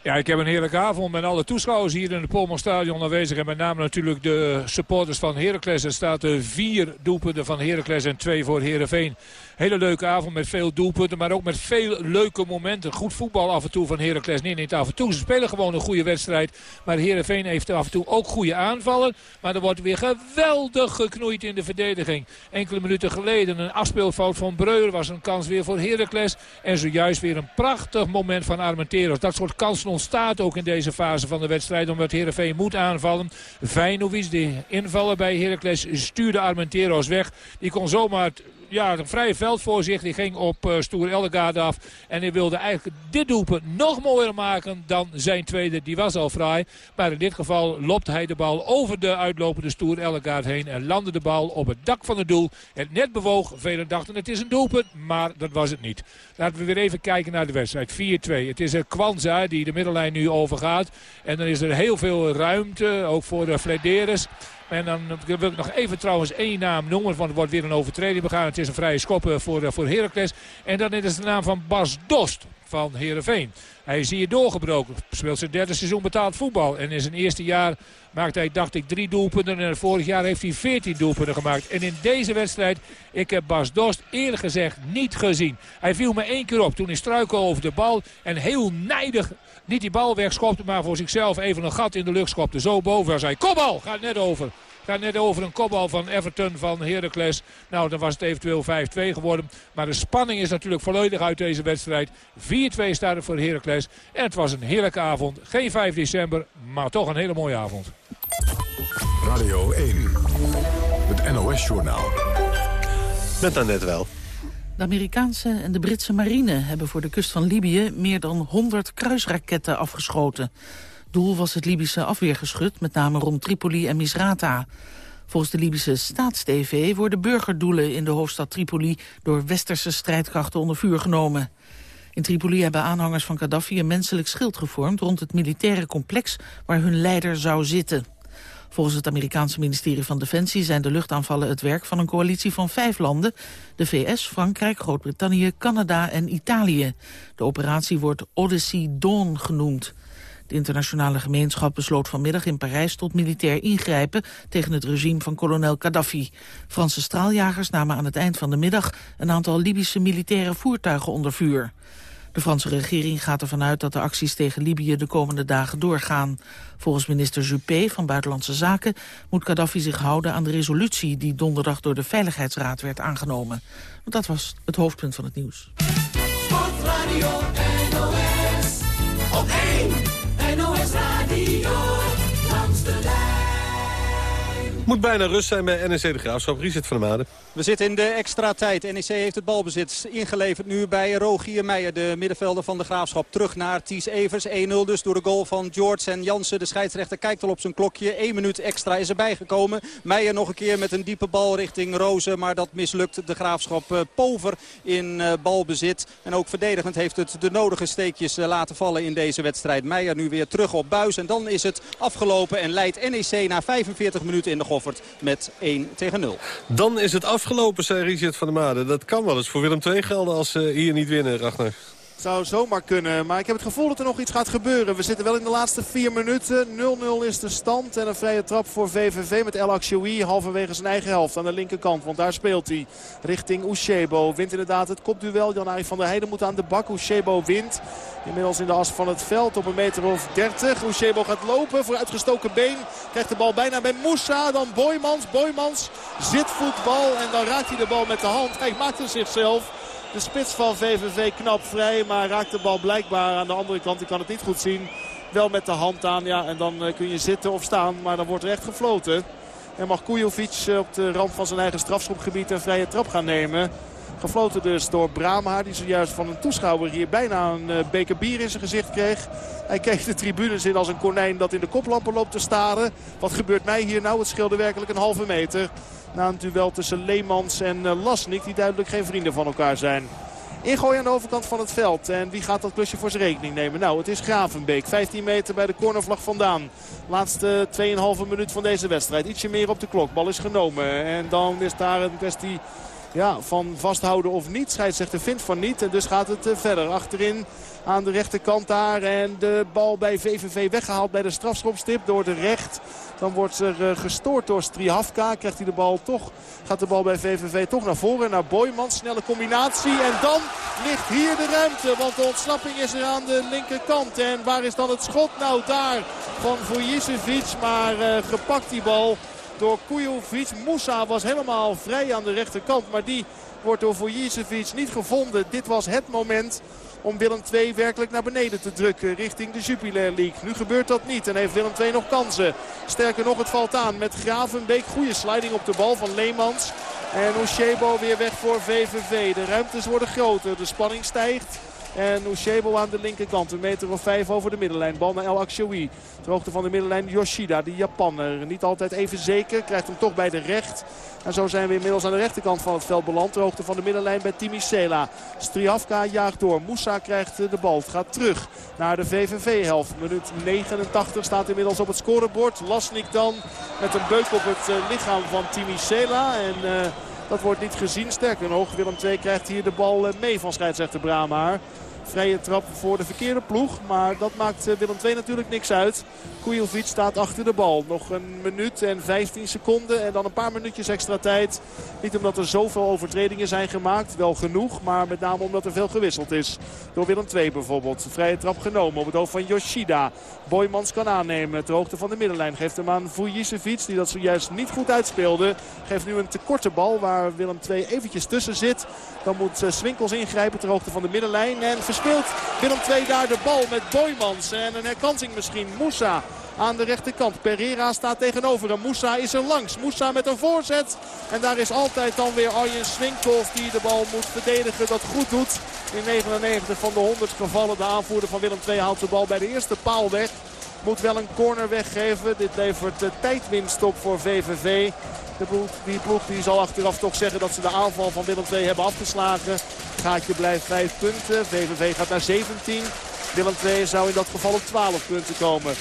Ja, ik heb een heerlijke avond met alle toeschouwers hier in het Polman Stadion aanwezig. En met name natuurlijk de supporters van Heracles. Er staat vier doelpunten van Heracles en twee voor Heerenveen. Hele leuke avond met veel doelpunten, maar ook met veel leuke momenten. Goed voetbal af en toe van Heracles. Niet af en toe. Ze spelen gewoon een goede wedstrijd. Maar Heerenveen heeft af en toe ook goede aanvallen. Maar er wordt weer geweldig geknoeid in de verdediging. Enkele minuten geleden een afspeelfout van Breuer was een kans weer voor Heracles. En zojuist weer een prachtig moment van Armenteros. Dat soort kansen ontstaat ook in deze fase van de wedstrijd. Omdat Heerenveen moet aanvallen. Vijnovic, de invaller bij Heracles, stuurde Armenteros weg. Die kon zomaar ja, een vrije veld voor zich. Die ging op uh, Stoer Ellegaard af. En hij wilde eigenlijk dit doelpunt nog mooier maken dan zijn tweede. Die was al fraai. Maar in dit geval lopte hij de bal over de uitlopende Stoer Ellegaard heen. En landde de bal op het dak van het doel. Het net bewoog. Velen dachten het is een doelpunt. Maar dat was het niet. Laten we weer even kijken naar de wedstrijd. 4-2. Het is Kwanza die de middellijn nu overgaat. En dan is er heel veel ruimte. Ook voor de. En dan wil ik nog even trouwens één naam noemen. Want er wordt weer een overtreding begaan. Het is een vrije schop voor, voor Heracles. En dan is het de naam van Bas Dost van Heerenveen. Hij is hier doorgebroken. Speelt zijn derde seizoen betaald voetbal. En in zijn eerste jaar maakte hij, dacht ik, drie doelpunten. En vorig jaar heeft hij veertien doelpunten gemaakt. En in deze wedstrijd, ik heb Bas Dost eerlijk gezegd niet gezien. Hij viel me één keer op toen hij struikelde over de bal. En heel nijdig niet die bal wegschopte, maar voor zichzelf even een gat in de lucht schopte. Zo boven hij. Kopbal! Gaat net over. Gaat net over een kopbal van Everton van Heracles. Nou, dan was het eventueel 5-2 geworden. Maar de spanning is natuurlijk volledig uit deze wedstrijd. 4-2 staat er voor Heracles. En het was een heerlijke avond. Geen 5 december, maar toch een hele mooie avond. Radio 1. Het NOS-journaal. Met dan net wel. De Amerikaanse en de Britse marine hebben voor de kust van Libië meer dan 100 kruisraketten afgeschoten. Doel was het Libische afweergeschut, met name rond Tripoli en Misrata. Volgens de Libische staatstv worden burgerdoelen in de hoofdstad Tripoli door westerse strijdkrachten onder vuur genomen. In Tripoli hebben aanhangers van Gaddafi een menselijk schild gevormd rond het militaire complex waar hun leider zou zitten. Volgens het Amerikaanse ministerie van Defensie zijn de luchtaanvallen het werk van een coalitie van vijf landen. De VS, Frankrijk, Groot-Brittannië, Canada en Italië. De operatie wordt Odyssey Dawn genoemd. De internationale gemeenschap besloot vanmiddag in Parijs tot militair ingrijpen tegen het regime van kolonel Gaddafi. Franse straaljagers namen aan het eind van de middag een aantal Libische militaire voertuigen onder vuur. De Franse regering gaat ervan uit dat de acties tegen Libië de komende dagen doorgaan. Volgens minister Juppé van Buitenlandse Zaken moet Gaddafi zich houden aan de resolutie die donderdag door de Veiligheidsraad werd aangenomen. Want dat was het hoofdpunt van het nieuws. Moet bijna rust zijn bij NEC de Graafschap. Richard van der Made. We zitten in de extra tijd. NEC heeft het balbezit ingeleverd nu bij Rogier Meijer. De middenvelder van de Graafschap. Terug naar Ties Evers. 1-0 dus door de goal van George en Jansen. De scheidsrechter kijkt al op zijn klokje. 1 minuut extra is erbij gekomen. Meijer nog een keer met een diepe bal richting Rozen. Maar dat mislukt de Graafschap uh, pover in uh, balbezit. En ook verdedigend heeft het de nodige steekjes uh, laten vallen in deze wedstrijd. Meijer nu weer terug op buis. En dan is het afgelopen en leidt NEC na 45 minuten in de Met 1 tegen 0. Dan is het afgelopen, zei Richard van der Made. Dat kan wel eens voor Willem II gelden als ze hier niet winnen, Ragnar. Zou zomaar kunnen, maar ik heb het gevoel dat er nog iets gaat gebeuren. We zitten wel in de laatste vier minuten. 0-0 is de stand en een vrije trap voor VVV met El Akshoui halverwege zijn eigen helft aan de linkerkant. Want daar speelt hij richting Ushebo. Wint inderdaad het kopduel. Jan-Arie van der Heijden moet aan de bak. Ushebo wint. Inmiddels in de as van het veld op een meter of 30. Ushebo gaat lopen voor uitgestoken been. Krijgt de bal bijna bij Moussa. Dan Boymans. Boymans zit voetbal en dan raakt hij de bal met de hand. Hij maakt er zichzelf. De spits van VVV knap vrij, maar raakt de bal blijkbaar aan de andere kant. Ik kan het niet goed zien. Wel met de hand aan, ja, en dan kun je zitten of staan, maar dan wordt er echt gefloten. En mag Kujovic op de rand van zijn eigen strafschopgebied een vrije trap gaan nemen. Gefloten dus door Brahma, die zojuist van een toeschouwer hier bijna een beker bier in zijn gezicht kreeg. Hij keek de tribunes in als een konijn dat in de koplampen loopt te staren. Wat gebeurt mij hier nou? Het scheelde werkelijk een halve meter. Na een duel tussen Leemans en Lasnik, die duidelijk geen vrienden van elkaar zijn. Ingooi aan de overkant van het veld. En wie gaat dat klusje voor zijn rekening nemen? Nou, het is Gravenbeek. 15 meter bij de cornervlag vandaan. Laatste 2,5 minuut van deze wedstrijd. Ietsje meer op de klok. Bal is genomen. En dan is daar een kwestie ja, van vasthouden of niet. Scheidsrechter vindt van niet. En dus gaat het verder. Achterin aan de rechterkant daar. En de bal bij VVV weggehaald bij de strafschopstip door de recht. Dan wordt er gestoord door Strihavka. Krijgt hij de bal toch. Gaat de bal bij VVV toch naar voren. Naar Boymans. Snelle combinatie. En dan ligt hier de ruimte. Want de ontsnapping is er aan de linkerkant. En waar is dan het schot? Nou daar van Vujicevic. Maar uh, gepakt die bal door Kujovic. Moussa was helemaal vrij aan de rechterkant. Maar die wordt door Vujicevic niet gevonden. Dit was het moment om Willem II werkelijk naar beneden te drukken richting de Jupiler League. Nu gebeurt dat niet en heeft Willem II nog kansen. Sterker nog, het valt aan met Gravenbeek. Goede sliding op de bal van Leemans. En Oshebo weer weg voor VVV. De ruimtes worden groter, de spanning stijgt. En Ushebo aan de linkerkant. Een meter of vijf over de middenlijn. Bal naar El Akshoui. Ter hoogte van de middenlijn Yoshida, die Japanner. Niet altijd even zeker. Krijgt hem toch bij de recht. En zo zijn we inmiddels aan de rechterkant van het veld beland. Ter hoogte van de middenlijn bij Timi Sela. Strihavka jaagt door. Moussa krijgt de bal. Het gaat terug naar de VVV-helft. Minuut 89 staat inmiddels op het scorebord. Lasnik dan met een beuk op het eh, lichaam van Timi Sela. En... Uh, dat wordt niet gezien. Sterker nog, Willem II krijgt hier de bal eh, mee van scheidsrechter Bramaar. Vrije trap voor de verkeerde ploeg. Maar dat maakt Willem II natuurlijk niks uit. Kujovic staat achter de bal. Nog een minuut en 15 seconden. En dan een paar minuutjes extra tijd. Niet omdat er zoveel overtredingen zijn gemaakt. Wel genoeg. Maar met name omdat er veel gewisseld is. Door Willem II bijvoorbeeld. Vrije trap genomen op het hoofd van Yoshida. Boymans kan aannemen. Ter hoogte van de middenlijn. Geeft hem aan Vujicevic. Die dat zojuist niet goed uitspeelde. Geeft nu een tekorte bal waar Willem II eventjes tussen zit. Dan moet Swinkels ingrijpen ter hoogte van de middenlijn. En Willem II daar de bal met Boymans. En een herkansing misschien. Moussa aan de rechterkant. Pereira staat tegenover hem. Moussa is er langs. Moussa met een voorzet. En daar is altijd dan weer Arjen Swinkels die de bal moet verdedigen. Dat goed doet. In 99 van de 100 gevallen. De aanvoerder van Willem II haalt de bal bij de eerste paal weg. Moet wel een corner weggeven. Dit levert tijdwinst op voor VVV. De ploeg, die ploeg die zal achteraf toch zeggen dat ze de aanval van Willem II hebben afgeslagen. Gaatje blijft 5 punten. VVV gaat naar 17. Willem II zou in dat geval op 12 punten komen.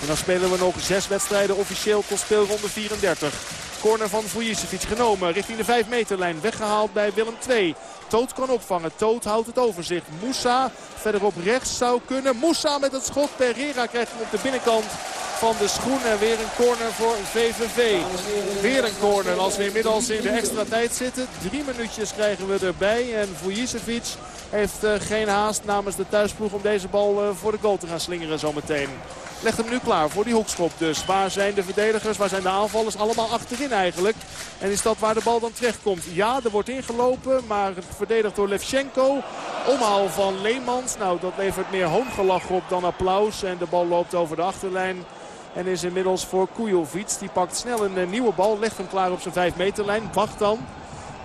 En dan spelen we nog zes wedstrijden officieel tot speelronde 34. Corner van Vujicevic genomen richting de 5 meterlijn. Weggehaald bij Willem II. Toot kan opvangen. Toot houdt het overzicht. Moussa verderop rechts zou kunnen. Moussa met het schot. Pereira krijgt hem op de binnenkant van de schoen. En weer een corner voor VVV. Weer een corner als we inmiddels in de extra tijd zitten. Drie minuutjes krijgen we erbij. En Vujicevic heeft uh, geen haast namens de thuisploeg om deze bal uh, voor de goal te gaan slingeren zometeen. Legt hem nu klaar voor die hoekschop dus. Waar zijn de verdedigers, waar zijn de aanvallers? Allemaal achterin eigenlijk. En is dat waar de bal dan terecht komt? Ja, er wordt ingelopen, maar verdedigd door Levchenko. Omhaal van Leemans. Nou, dat levert meer hoongelach op dan applaus. En de bal loopt over de achterlijn. En is inmiddels voor Kujovic. Die pakt snel een nieuwe bal. Legt hem klaar op zijn 5 meterlijn. Wacht dan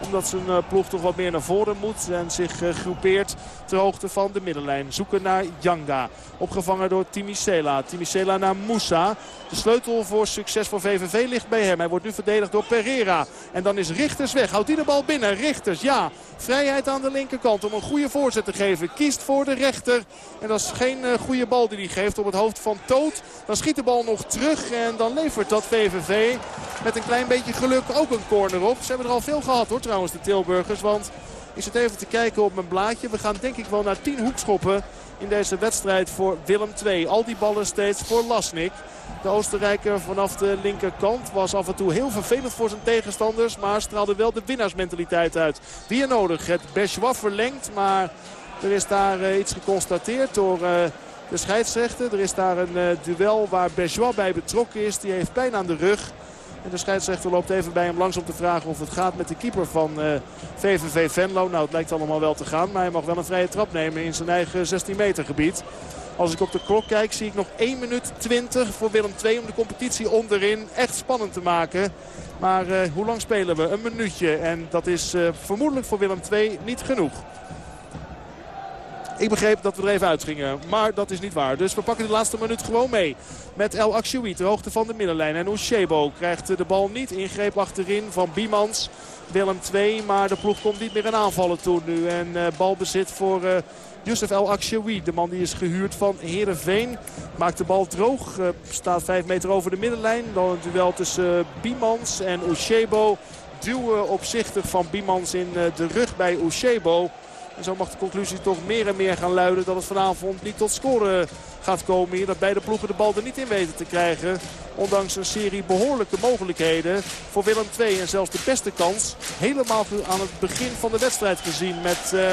omdat zijn ploeg toch wat meer naar voren moet. En zich groepeert ter hoogte van de middenlijn. Zoeken naar Janga. Opgevangen door Timicela. Timicela naar Moussa. De sleutel voor succes voor VVV ligt bij hem. Hij wordt nu verdedigd door Pereira. En dan is Richters weg. Houdt hij de bal binnen? Richters, ja. Vrijheid aan de linkerkant om een goede voorzet te geven. Kiest voor de rechter. En dat is geen goede bal die hij geeft op het hoofd van Toot. Dan schiet de bal nog terug. En dan levert dat VVV met een klein beetje geluk ook een corner op. Ze hebben er al veel gehad hoor trouwens de Tilburgers. Want ik zit even te kijken op mijn blaadje. We gaan denk ik wel naar 10 hoekschoppen in deze wedstrijd voor Willem II. Al die ballen steeds voor Lasnik. De Oostenrijker vanaf de linkerkant was af en toe heel vervelend voor zijn tegenstanders. Maar straalde wel de winnaarsmentaliteit uit. Weer nodig. Het Bechois verlengt. Maar er is daar uh, iets geconstateerd door uh, de scheidsrechter. Er is daar een uh, duel waar Bechois bij betrokken is. Die heeft pijn aan de rug. En de scheidsrechter loopt even bij hem langs om te vragen of het gaat met de keeper van VVV Venlo. Nou, het lijkt allemaal wel te gaan. Maar hij mag wel een vrije trap nemen in zijn eigen 16 meter gebied. Als ik op de klok kijk zie ik nog 1 minuut 20 voor Willem II om de competitie onderin echt spannend te maken. Maar uh, hoe lang spelen we? Een minuutje. En dat is uh, vermoedelijk voor Willem II niet genoeg. Ik begreep dat we er even uitgingen. Maar dat is niet waar. Dus we pakken de laatste minuut gewoon mee. Met El Akshoui ter hoogte van de middenlijn. En Oshebo krijgt de bal niet. Ingreep achterin van Biemans. Willem 2. Maar de ploeg komt niet meer in aanvallen toe nu. En uh, balbezit voor... Uh, Youssef El Akshoui, de man die is gehuurd van Heerenveen. Maakt de bal droog, uh, staat 5 meter over de middenlijn. Dan een duel tussen Biemans en Oshebo. Duwen opzichtig van Biemans in de rug bij Oshebo. En zo mag de conclusie toch meer en meer gaan luiden dat het vanavond niet tot scoren gaat komen. Hier dat beide ploegen de bal er niet in weten te krijgen. Ondanks een serie behoorlijke mogelijkheden voor Willem II. En zelfs de beste kans helemaal aan het begin van de wedstrijd gezien. Met uh,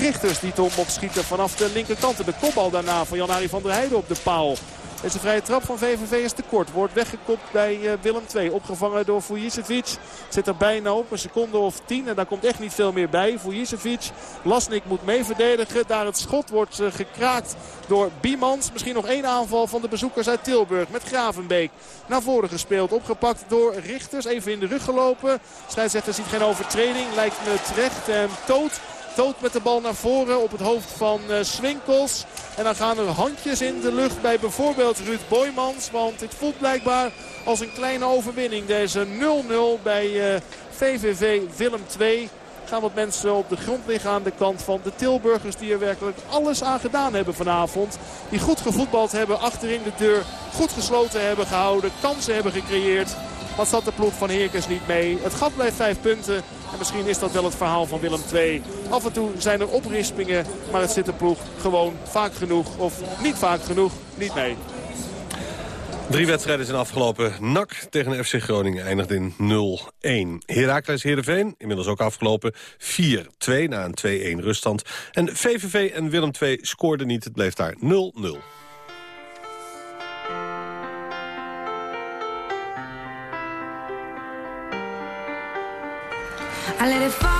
Richters die Tom opschieten vanaf de linkerkant. En de kopbal daarna van Jan-Ari van der Heijden op de paal. Deze vrije trap van VVV is te kort. Wordt weggekopt bij eh, Willem II. Opgevangen door Vujicevic. Zit er bijna op. Een seconde of tien. En daar komt echt niet veel meer bij. Vujicevic. Lasnik moet mee verdedigen. Daar het schot wordt eh, gekraakt door Biemans. Misschien nog één aanval van de bezoekers uit Tilburg. Met Gravenbeek. Naar voren gespeeld. Opgepakt door Richters. Even in de rug gelopen. Scheidsrechter ziet geen overtreding. Lijkt me terecht. En Toot Toot met de bal naar voren op het hoofd van uh, Swinkels. En dan gaan er handjes in de lucht bij bijvoorbeeld Ruud Boymans. Want het voelt blijkbaar als een kleine overwinning. Deze 0-0 bij VVV Willem 2 gaan wat mensen op de grond liggen aan de kant van de Tilburgers. Die er werkelijk alles aan gedaan hebben vanavond. Die goed gevoetbald hebben, achterin de deur goed gesloten hebben gehouden. Kansen hebben gecreëerd. Wat zat de ploeg van Heerkens niet mee. Het gat blijft vijf punten. En misschien is dat wel het verhaal van Willem II. Af en toe zijn er oprispingen. Maar het zit de ploeg gewoon vaak genoeg. Of niet vaak genoeg niet mee. Drie wedstrijden zijn afgelopen. NAC tegen FC Groningen eindigt in 0-1. Heracles Heerenveen, inmiddels ook afgelopen, 4-2 na een 2-1 ruststand. En VVV en Willem II scoorden niet, het bleef daar 0-0. I let it fall,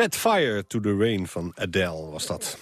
Set Fire to the Rain van Adele was dat.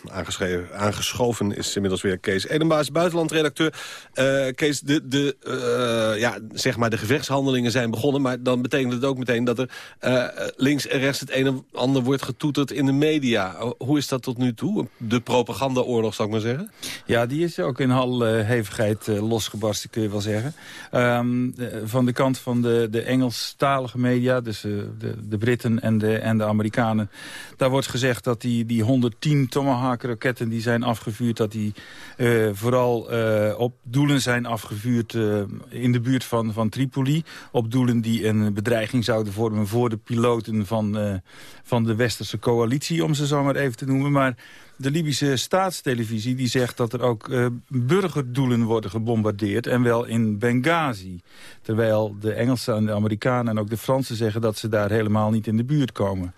Aangeschoven is inmiddels weer Kees Edenbaas, buitenlandredacteur. Eh, Kees, de, de, eh, ja, zeg maar de gevechtshandelingen zijn begonnen... maar dan betekent het ook meteen dat er eh, links en rechts het een en ander wordt getoeterd in de media. Hoe is dat tot nu toe? De propagandaoorlog, zou ik maar zeggen? Ja, die is ook in alle hevigheid losgebarsten, kun je wel zeggen. Ehm, van de kant van de, de Engelstalige media, dus de, de Britten en de, en de Amerikanen... daar wordt gezegd dat die, die 110 Tomahawk-raketten die zijn afgevuurd... dat die uh, vooral uh, op doelen zijn afgevuurd uh, in de buurt van, van Tripoli. Op doelen die een bedreiging zouden vormen voor de piloten van, van de westerse coalitie... om ze zo maar even te noemen. Maar de Libische staatstelevisie die zegt dat er ook uh, burgerdoelen worden gebombardeerd. En wel in Benghazi. Terwijl de Engelsen en de Amerikanen en ook de Fransen zeggen dat ze daar helemaal niet in de buurt komen.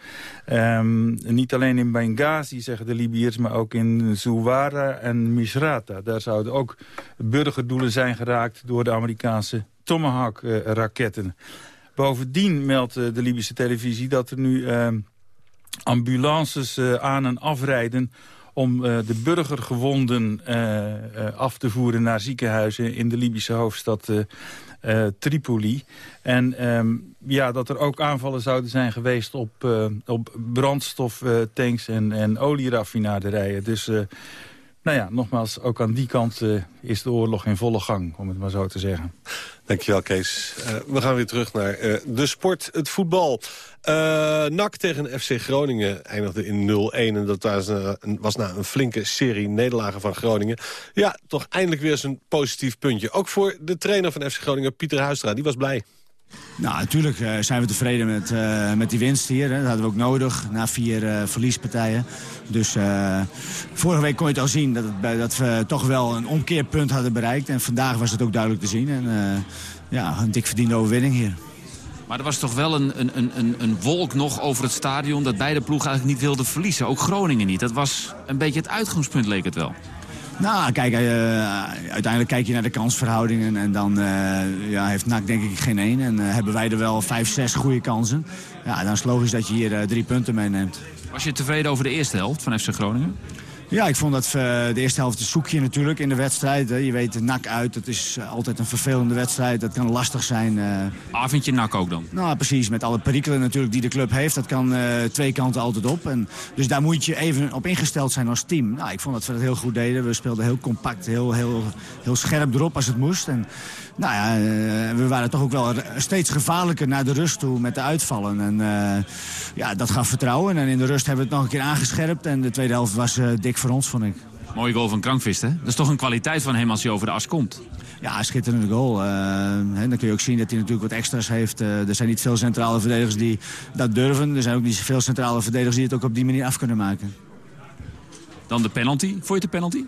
Um, niet alleen in Benghazi zeggen de Libiërs, maar ook in Zouara en Misrata. Daar zouden ook burgerdoelen zijn geraakt door de Amerikaanse Tomahawk-raketten. Bovendien meldt uh, de Libische televisie dat er nu... Uh, ambulances uh, aan en afrijden om uh, de burgergewonden uh, af te voeren naar ziekenhuizen in de Libische hoofdstad Tripoli. En um, ja, dat er ook aanvallen zouden zijn geweest op, op brandstoftanks en, en olieraffinaderijen. Dus nou ja, nogmaals, ook aan die kant is de oorlog in volle gang, om het maar zo te zeggen. Dankjewel, Kees. Uh, we gaan weer terug naar uh, de sport, het voetbal. NAC tegen FC Groningen eindigde in 0-1. En dat was, was na een flinke serie nederlagen van Groningen. Ja, toch eindelijk weer eens een positief puntje. Ook voor de trainer van FC Groningen, Pieter Huistra. Die was blij. Nou, natuurlijk uh, zijn we tevreden met, uh, met die winst hier. Hè. Dat hadden we ook nodig na vier uh, verliespartijen. Dus vorige week kon je het al zien dat, het, dat we toch wel een omkeerpunt hadden bereikt. En vandaag was het ook duidelijk te zien. En ja, een dik verdiende overwinning hier. Maar er was toch wel een, een, een, een wolk nog over het stadion... dat beide ploegen eigenlijk niet wilden verliezen. Ook Groningen niet. Dat was een beetje het uitgangspunt, leek het wel. Nou, kijk, uh, uiteindelijk kijk je naar de kansverhoudingen. En dan uh, ja, heeft NAC denk ik geen één. En uh, hebben wij er wel vijf, zes goede kansen. Ja, dan is het logisch dat je hier drie punten meeneemt. Was je tevreden over de eerste helft van FC Groningen? Ja, ik vond dat uh, de eerste helft zoek je natuurlijk in de wedstrijd. Hè. Je weet, nak uit, dat is altijd een vervelende wedstrijd. Dat kan lastig zijn. Uh... Ah, vind je nak ook dan? Nou, precies. Met alle perikelen natuurlijk die de club heeft. Dat kan uh, twee kanten altijd op. En, dus daar moet je even op ingesteld zijn als team. Nou, ik vond dat we dat heel goed deden. We speelden heel compact, heel, heel, heel scherp erop als het moest. En, nou ja, we waren toch ook wel steeds gevaarlijker naar de rust toe met de uitvallen. En ja, dat gaf vertrouwen. En in de rust hebben we het nog een keer aangescherpt. En de tweede helft was dik voor ons, vond ik. Mooie goal van Krankvist, hè? Dat is toch een kwaliteit van hem als hij over de as komt? Ja, schitterende goal. Uh, dan kun je ook zien dat hij natuurlijk wat extra's heeft. Uh, er zijn niet veel centrale verdedigers die dat durven. Er zijn ook niet zoveel centrale verdedigers die het ook op die manier af kunnen maken. Dan de penalty. Vond je het de penalty?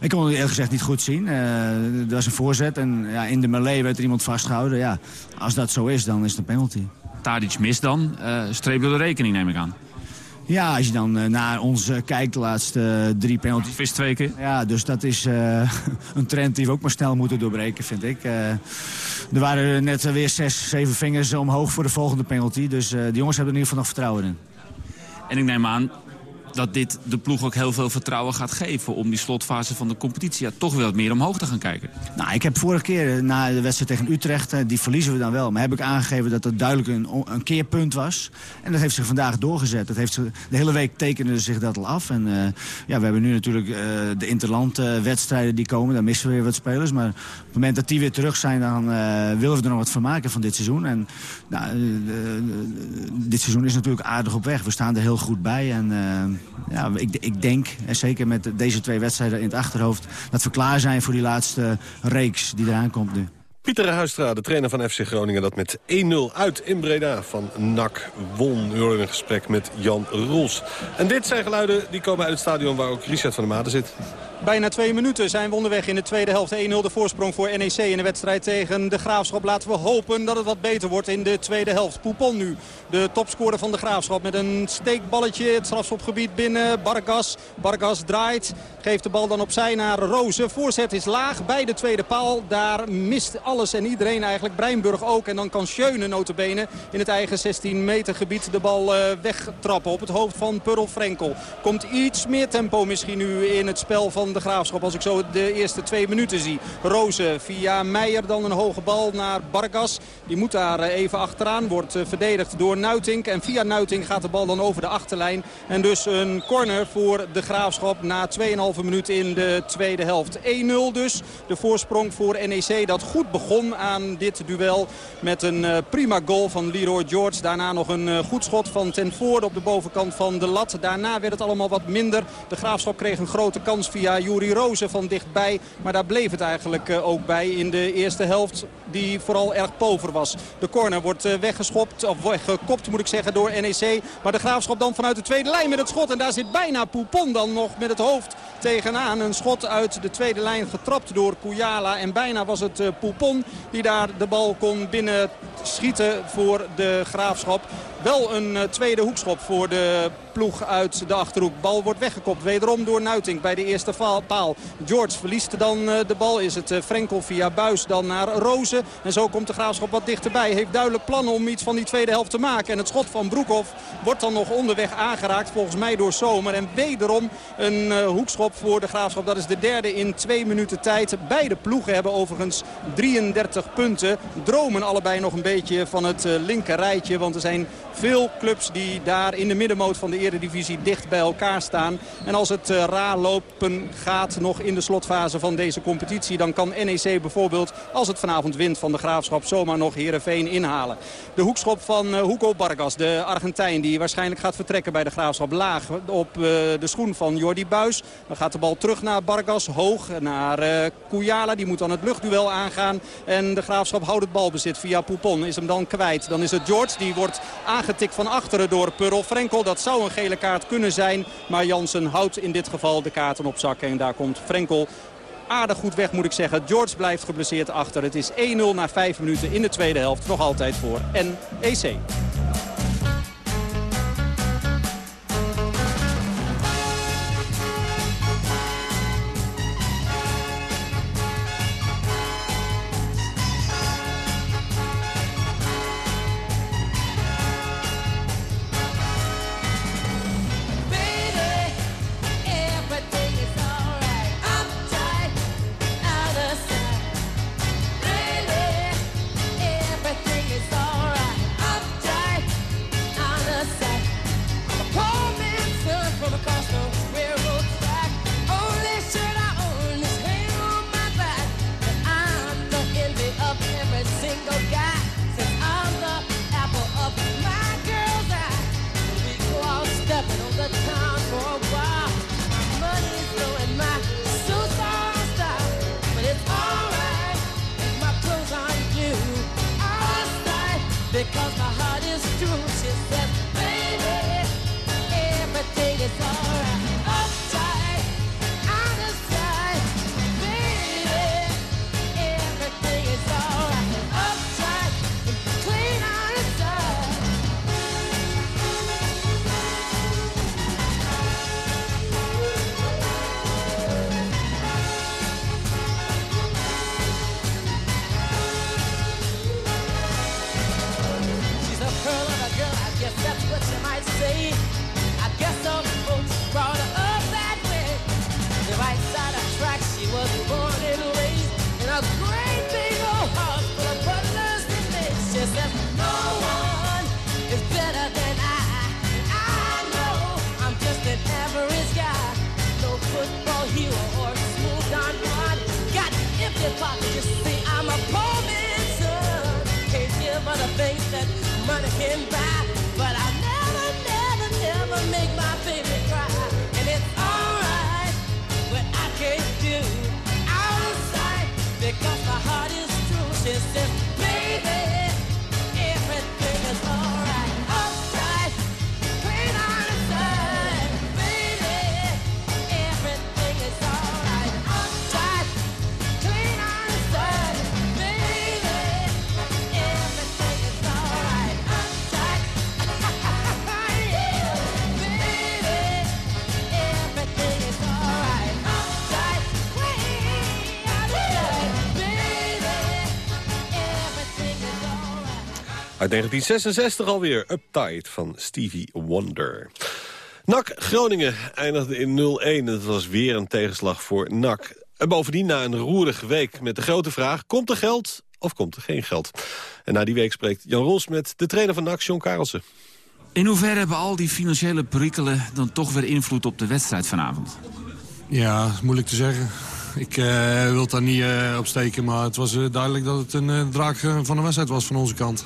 Ik kon het eerlijk gezegd niet goed zien. Uh, er was een voorzet en ja, in de melee werd er iemand vastgehouden. Ja, als dat zo is, dan is het een penalty. Tadic mist dan. Uh, streep door de rekening, neem ik aan. Ja, als je dan uh, naar ons kijkt, de laatste drie penalties. Vis twee keer. Ja, dus dat is een trend die we ook maar snel moeten doorbreken, vind ik. er waren net weer zes, zeven vingers omhoog voor de volgende penalty. Dus de jongens hebben er in ieder geval nog vertrouwen in. En ik neem aan dat dit de ploeg ook heel veel vertrouwen gaat geven... om die slotfase van de competitie ja, toch wel meer omhoog te gaan kijken. Nou, ik heb vorige keer na de wedstrijd tegen Utrecht, die verliezen we dan wel... maar heb ik aangegeven dat dat duidelijk een, een keerpunt was. En dat heeft zich vandaag doorgezet. Dat heeft de hele week tekende zich dat al af. En uh, ja, we hebben nu natuurlijk uh, de interlandwedstrijden die komen. Daar missen we weer wat spelers. Maar op het moment dat die weer terug zijn, dan willen we er nog wat van maken van dit seizoen. En nou, dit seizoen is natuurlijk aardig op weg. We staan er heel goed bij en ja, ik, ik denk, en zeker met deze twee wedstrijden in het achterhoofd... dat we klaar zijn voor die laatste reeks die eraan komt nu. Pieter Huistra, de trainer van FC Groningen... dat met 1-0 uit in Breda van NAC won. U hoorde een gesprek met Jan Roels. En dit zijn geluiden die komen uit het stadion waar ook Richard van der Maden zit. Bijna twee minuten zijn we onderweg in de tweede helft. 1-0 de voorsprong voor NEC in de wedstrijd tegen de Graafschap. Laten we hopen dat het wat beter wordt in de tweede helft. Poupon nu, de topscorer van de Graafschap. Met een steekballetje het strafschopgebied binnen. Bargas, Bargas draait. Geeft de bal dan opzij naar Rozen. Voorzet is laag bij de tweede paal. Daar mist alles en iedereen eigenlijk. Breinburg ook. En dan kan Schöne notabene in het eigen 16 meter gebied de bal uh, wegtrappen. Op het hoofd van Purl Frenkel. Komt iets meer tempo misschien nu in het spel van de Graafschap. Als ik zo de eerste twee minuten zie. Rozen via Meijer dan een hoge bal naar Bargas. Die moet daar uh, even achteraan. Wordt uh, verdedigd door Nuitink. En via Nuitink gaat de bal dan over de achterlijn. En dus een corner voor de Graafschap na 2,5 minuten in de tweede helft. 1-0 dus. De voorsprong voor NEC dat goed begon aan dit duel. Met een uh, prima goal van Leroy George. Daarna nog een goed schot van Ten Voorde op de bovenkant van de lat. Daarna werd het allemaal wat minder. De Graafschap kreeg een grote kans via Juri Rozen van dichtbij. Maar daar bleef het eigenlijk uh, ook bij in de eerste helft. Die vooral erg pover was. De corner wordt weggeschopt. Of weggekopt moet ik zeggen door NEC. Maar de Graafschap dan vanuit de tweede lijn met het schot. En daar zit bijna Poupon dan nog met het hoofd tegenaan. Een schot uit de tweede lijn getrapt door Kouyala. En bijna was het Poupon die daar de bal kon binnen schieten voor de Graafschap. Wel een uh, tweede hoekschop voor de ploeg uit de Achterhoek. Bal wordt weggekopt. Wederom door Nuitink bij de eerste paal. George verliest dan uh, de bal. Is het uh, Frenkel via Buis dan naar Rozen. En zo komt de Graafschap wat dichterbij. Heeft duidelijk plannen om iets van die tweede helft te maken. En het schot van Broekhoff wordt dan nog onderweg aangeraakt. Volgens mij door Zomer. En wederom een hoekschop voor de Graafschap. Dat is de derde in twee minuten tijd. Beide ploegen hebben overigens 33 punten. Dromen allebei nog een beetje van het linker rijtje. Want er zijn veel clubs die daar in de middenmoot van de eredivisie dicht bij elkaar staan. En als het uh, raar lopen gaat nog in de slotfase van deze competitie... dan kan NEC bijvoorbeeld, als het vanavond wint van de Graafschap... zomaar nog Heerenveen inhalen. De hoekschop van uh, Hugo Bargas, de Argentijn... die waarschijnlijk gaat vertrekken bij de Graafschap laag op de schoen van Jordi Buis. Dan gaat de bal terug naar Bargas, hoog naar Kouyala. Die moet dan het luchtduel aangaan. En de Graafschap houdt het balbezit via Poupon. Is hem dan kwijt. Dan is het George, die wordt aangetikt van achteren door Purl Frenkel. Dat zou een gele kaart kunnen zijn. Maar Jansen houdt in dit geval de kaarten op zak. En daar komt Frenkel aardig goed weg moet ik zeggen. George blijft geblesseerd achter. Het is 1-0 na 5 minuten in de tweede helft. Nog altijd voor NEC. girl, I guess that's what you might say. I guess all folks brought her up that way. The right side of she was born and great walking by, but I never, never, never make my baby. Uit 1966 alweer, Uptight van Stevie Wonder. NAC Groningen eindigde in 0-1. Het was weer een tegenslag voor NAC. En bovendien na een roerige week met de grote vraag... komt er geld of komt er geen geld? En na die week spreekt Jan Rols met de trainer van NAC, John Karelsen. In hoeverre hebben al die financiële perikelen dan toch weer invloed op de wedstrijd vanavond? Ja, is moeilijk te zeggen. Ik eh, wil het daar niet eh, op steken, maar het was eh, duidelijk dat het een draak van de wedstrijd was van onze kant.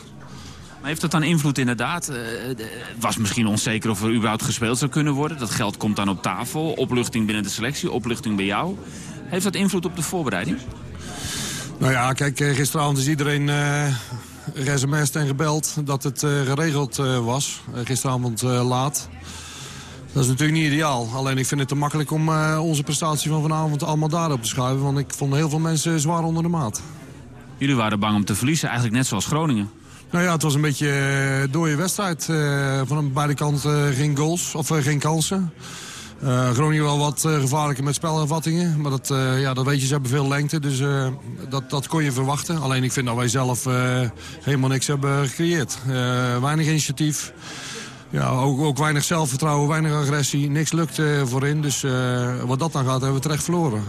Maar heeft dat dan invloed inderdaad? Eh, Het was misschien onzeker of er überhaupt gespeeld zou kunnen worden. Dat geld komt dan op tafel. Opluchting binnen de selectie, opluchting bij jou. Heeft dat invloed op de voorbereiding? Nou ja, kijk, eh, gisteravond is iedereen gesms'd en gebeld dat het geregeld was. Gisteravond laat. Dat is natuurlijk niet ideaal. Alleen ik vind het te makkelijk om onze prestatie van vanavond allemaal daarop te schuiven. Want ik vond heel veel mensen zwaar onder de maat. Jullie waren bang om te verliezen, eigenlijk net zoals Groningen. Nou ja, het was een beetje een dode wedstrijd. Eh, van beide kanten eh, geen goals, of eh, geen kansen. Eh, Groningen wel wat eh, gevaarlijker met spelervattingen. Maar dat, eh, ja, dat weet je, ze hebben veel lengte. Dus eh, dat, dat kon je verwachten. Alleen ik vind dat wij zelf eh, helemaal niks hebben gecreëerd. Eh, weinig initiatief. Ja, ook, ook weinig zelfvertrouwen, weinig agressie. Niks lukt eh, voorin. Dus eh, wat dat dan gaat, hebben we terecht verloren.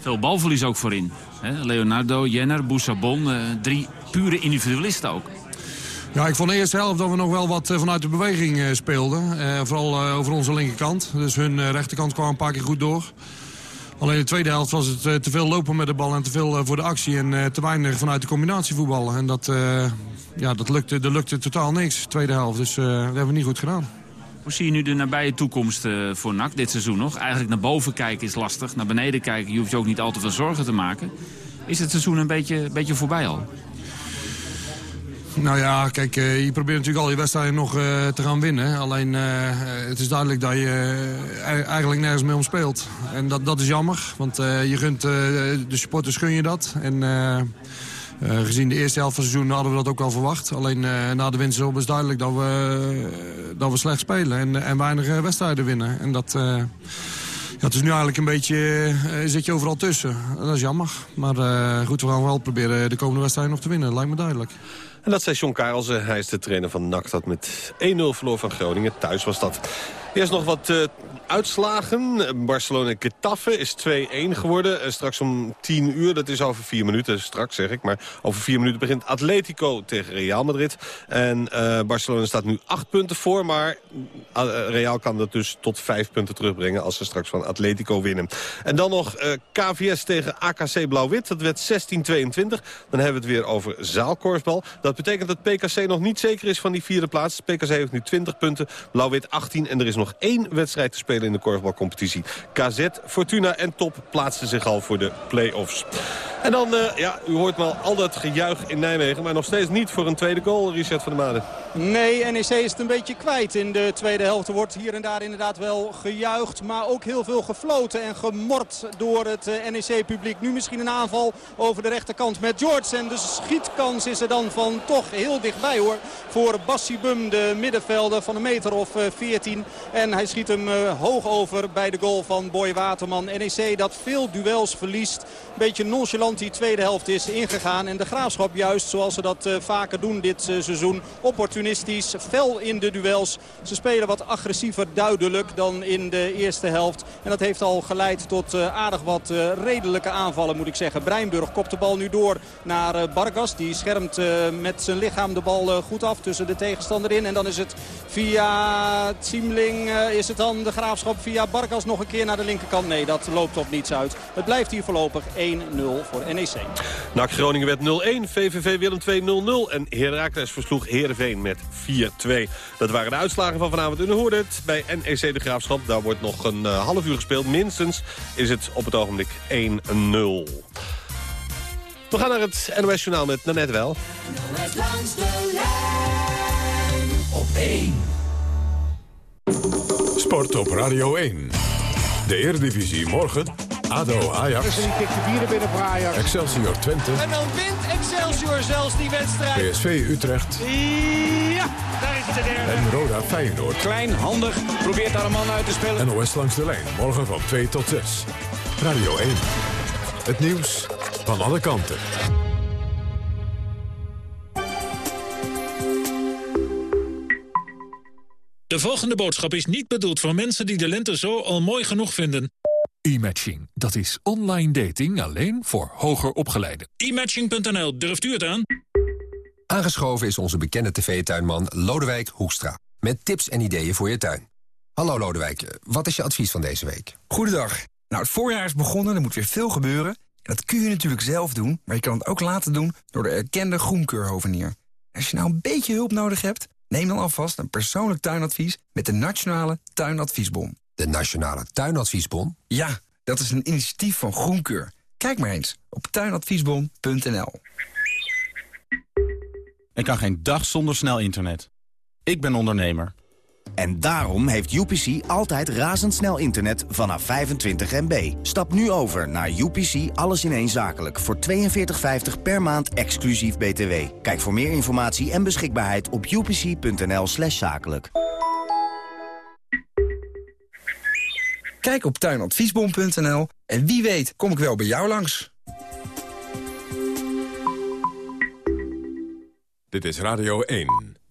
Veel balverlies ook voorin. Hè? Leonardo, Jenner, Boussabon, eh, drie pure individualisten ook. Ja, ik vond de eerste helft dat we nog wel wat eh, vanuit de beweging eh, speelden. Eh, vooral over onze linkerkant. Dus hun rechterkant kwam een paar keer goed door. Alleen de tweede helft was het te veel lopen met de bal en te veel voor de actie. En te weinig vanuit de combinatie voetballen. En dat, ja, dat lukte, er lukte totaal niks, tweede helft. Dus dat hebben we niet goed gedaan. Hoe zie je nu de nabije toekomst voor NAC dit seizoen nog? Eigenlijk naar boven kijken is lastig. Naar beneden kijken, je hoeft je ook niet al te veel zorgen te maken. Is het seizoen een beetje, beetje voorbij al? Nou ja, kijk, eh, je probeert natuurlijk al je wedstrijden nog eh, te gaan winnen. Alleen, eh, het is duidelijk dat je eigenlijk nergens mee om speelt. En dat, dat is jammer, want je gunt, de supporters gun je dat. En gezien de eerste helft van het seizoen hadden we dat ook al verwacht. Alleen na de winst is duidelijk dat we, dat we slecht spelen en, en weinig wedstrijden winnen. En dat... ja, het is nu eigenlijk een beetje, zit je overal tussen. Dat is jammer. Maar goed, we gaan wel proberen de komende wedstrijden nog te winnen. Lijkt me duidelijk. En dat zei John Karelsen. Hij is de trainer van NAC dat met 1-0 verloor van Groningen. Thuis was dat. Eerst nog wat eh, uitslagen. Barcelona-Getafe is 2-1 geworden. Eh, straks om 10 uur, dat is over 4 minuten. Straks zeg ik, maar over 4 minuten begint Atletico tegen Real Madrid. En eh, Barcelona staat nu 8 punten voor. Maar Real kan dat dus tot 5 punten terugbrengen... als ze straks van Atletico winnen. En dan nog KVS tegen AKC Blauw-Wit. Dat werd 16-22. Dan hebben we het weer over zaalkorfbal. Dat betekent dat PKC nog niet zeker is van die vierde plaats. PKC heeft nu 20 punten, Blauw-Wit 18. En er is nog één wedstrijd te spelen in de korfbalcompetitie. KZ, Fortuna en Top plaatsen zich al voor de play-offs. En dan, eh, ja, u hoort wel al dat gejuich in Nijmegen... maar nog steeds niet voor een tweede goal, Richard van der Maden. Nee, NEC is het een beetje kwijt in de tweede helft. Er wordt hier en daar inderdaad wel gejuicht. Maar ook heel veel gefloten en gemord door het eh, NEC-publiek. Nu misschien een aanval over de rechterkant met George. En de schietkans is er dan van toch heel dichtbij hoor. Voor Bassibum, de middenvelder van een meter of eh, 14. En hij schiet hem eh, hoog over bij de goal van Boy Waterman. NEC dat veel duels verliest. Een beetje nonchalant die tweede helft is ingegaan. En de Graafschap juist, zoals ze dat eh, vaker doen dit eh, seizoen, opportunistisch, fel in de duels. Ze spelen wat agressiever duidelijk dan in de eerste helft. En dat heeft al geleid tot eh, aardig wat eh, redelijke aanvallen, moet ik zeggen. Breinburg kopt de bal nu door naar eh, Bargas. Die schermt eh, zijn lichaam de bal eh, goed af tussen de tegenstander in. En dan is het via Ziemling, eh, is het dan de Graafschap via Bargas nog een keer naar de linkerkant. Nee, dat loopt op niets uit. Het blijft hier voorlopig 1-0 voor NEC. NAC Groningen werd 0-1, VVV Willem 2 0-0 en Heracles versloeg Heerenveen met 4-2. Dat waren de uitslagen van vanavond. U hoorde het bij NEC de Graafschap. Daar wordt nog een eh, half uur gespeeld. Minstens is het op het ogenblik 1-0. We gaan naar het NOS Journaal met Nanette Wel. Langs de lijn op 1. Sport op Radio 1. De Eredivisie morgen. ADO Ajax. Die tikt de vierde binnen voor Ajax. Excelsior Twente. En dan wint Excelsior zelfs die wedstrijd. PSV Utrecht. Ja, daar is de derde. En Roda Feyenoord. Klein, handig, probeert daar een man uit te spelen. NOS langs de lijn. Morgen van 2 tot 6. Radio 1. Het nieuws van alle kanten. De volgende boodschap is niet bedoeld voor mensen die de lente zo al mooi genoeg vinden. E-matching, dat is online dating alleen voor hoger opgeleiden. E-matching.nl, durft u het aan? Aangeschoven is onze bekende tv-tuinman Lodewijk Hoekstra. Met tips en ideeën voor je tuin. Hallo Lodewijk, wat is je advies van deze week? Goedendag. Nou, het voorjaar is begonnen, er moet weer veel gebeuren. Dat kun je natuurlijk zelf doen, maar je kan het ook laten doen door de erkende groenkeurhovenier. Als je nou een beetje hulp nodig hebt, neem dan alvast een persoonlijk tuinadvies met de Nationale Tuinadviesbon. De Nationale Tuinadviesbon? Ja, dat is een initiatief van Groenkeur. Kijk maar eens op tuinadviesbon.nl. Ik kan geen dag zonder snel internet. Ik ben ondernemer. En daarom heeft UPC altijd razendsnel internet vanaf 25 MB. Stap nu over naar UPC Alles in één Zakelijk voor 42,50 per maand exclusief BTW. Kijk voor meer informatie en beschikbaarheid op upc.nl slash zakelijk. Kijk op tuinadviesbon.nl en wie weet kom ik wel bij jou langs. Dit is Radio 1.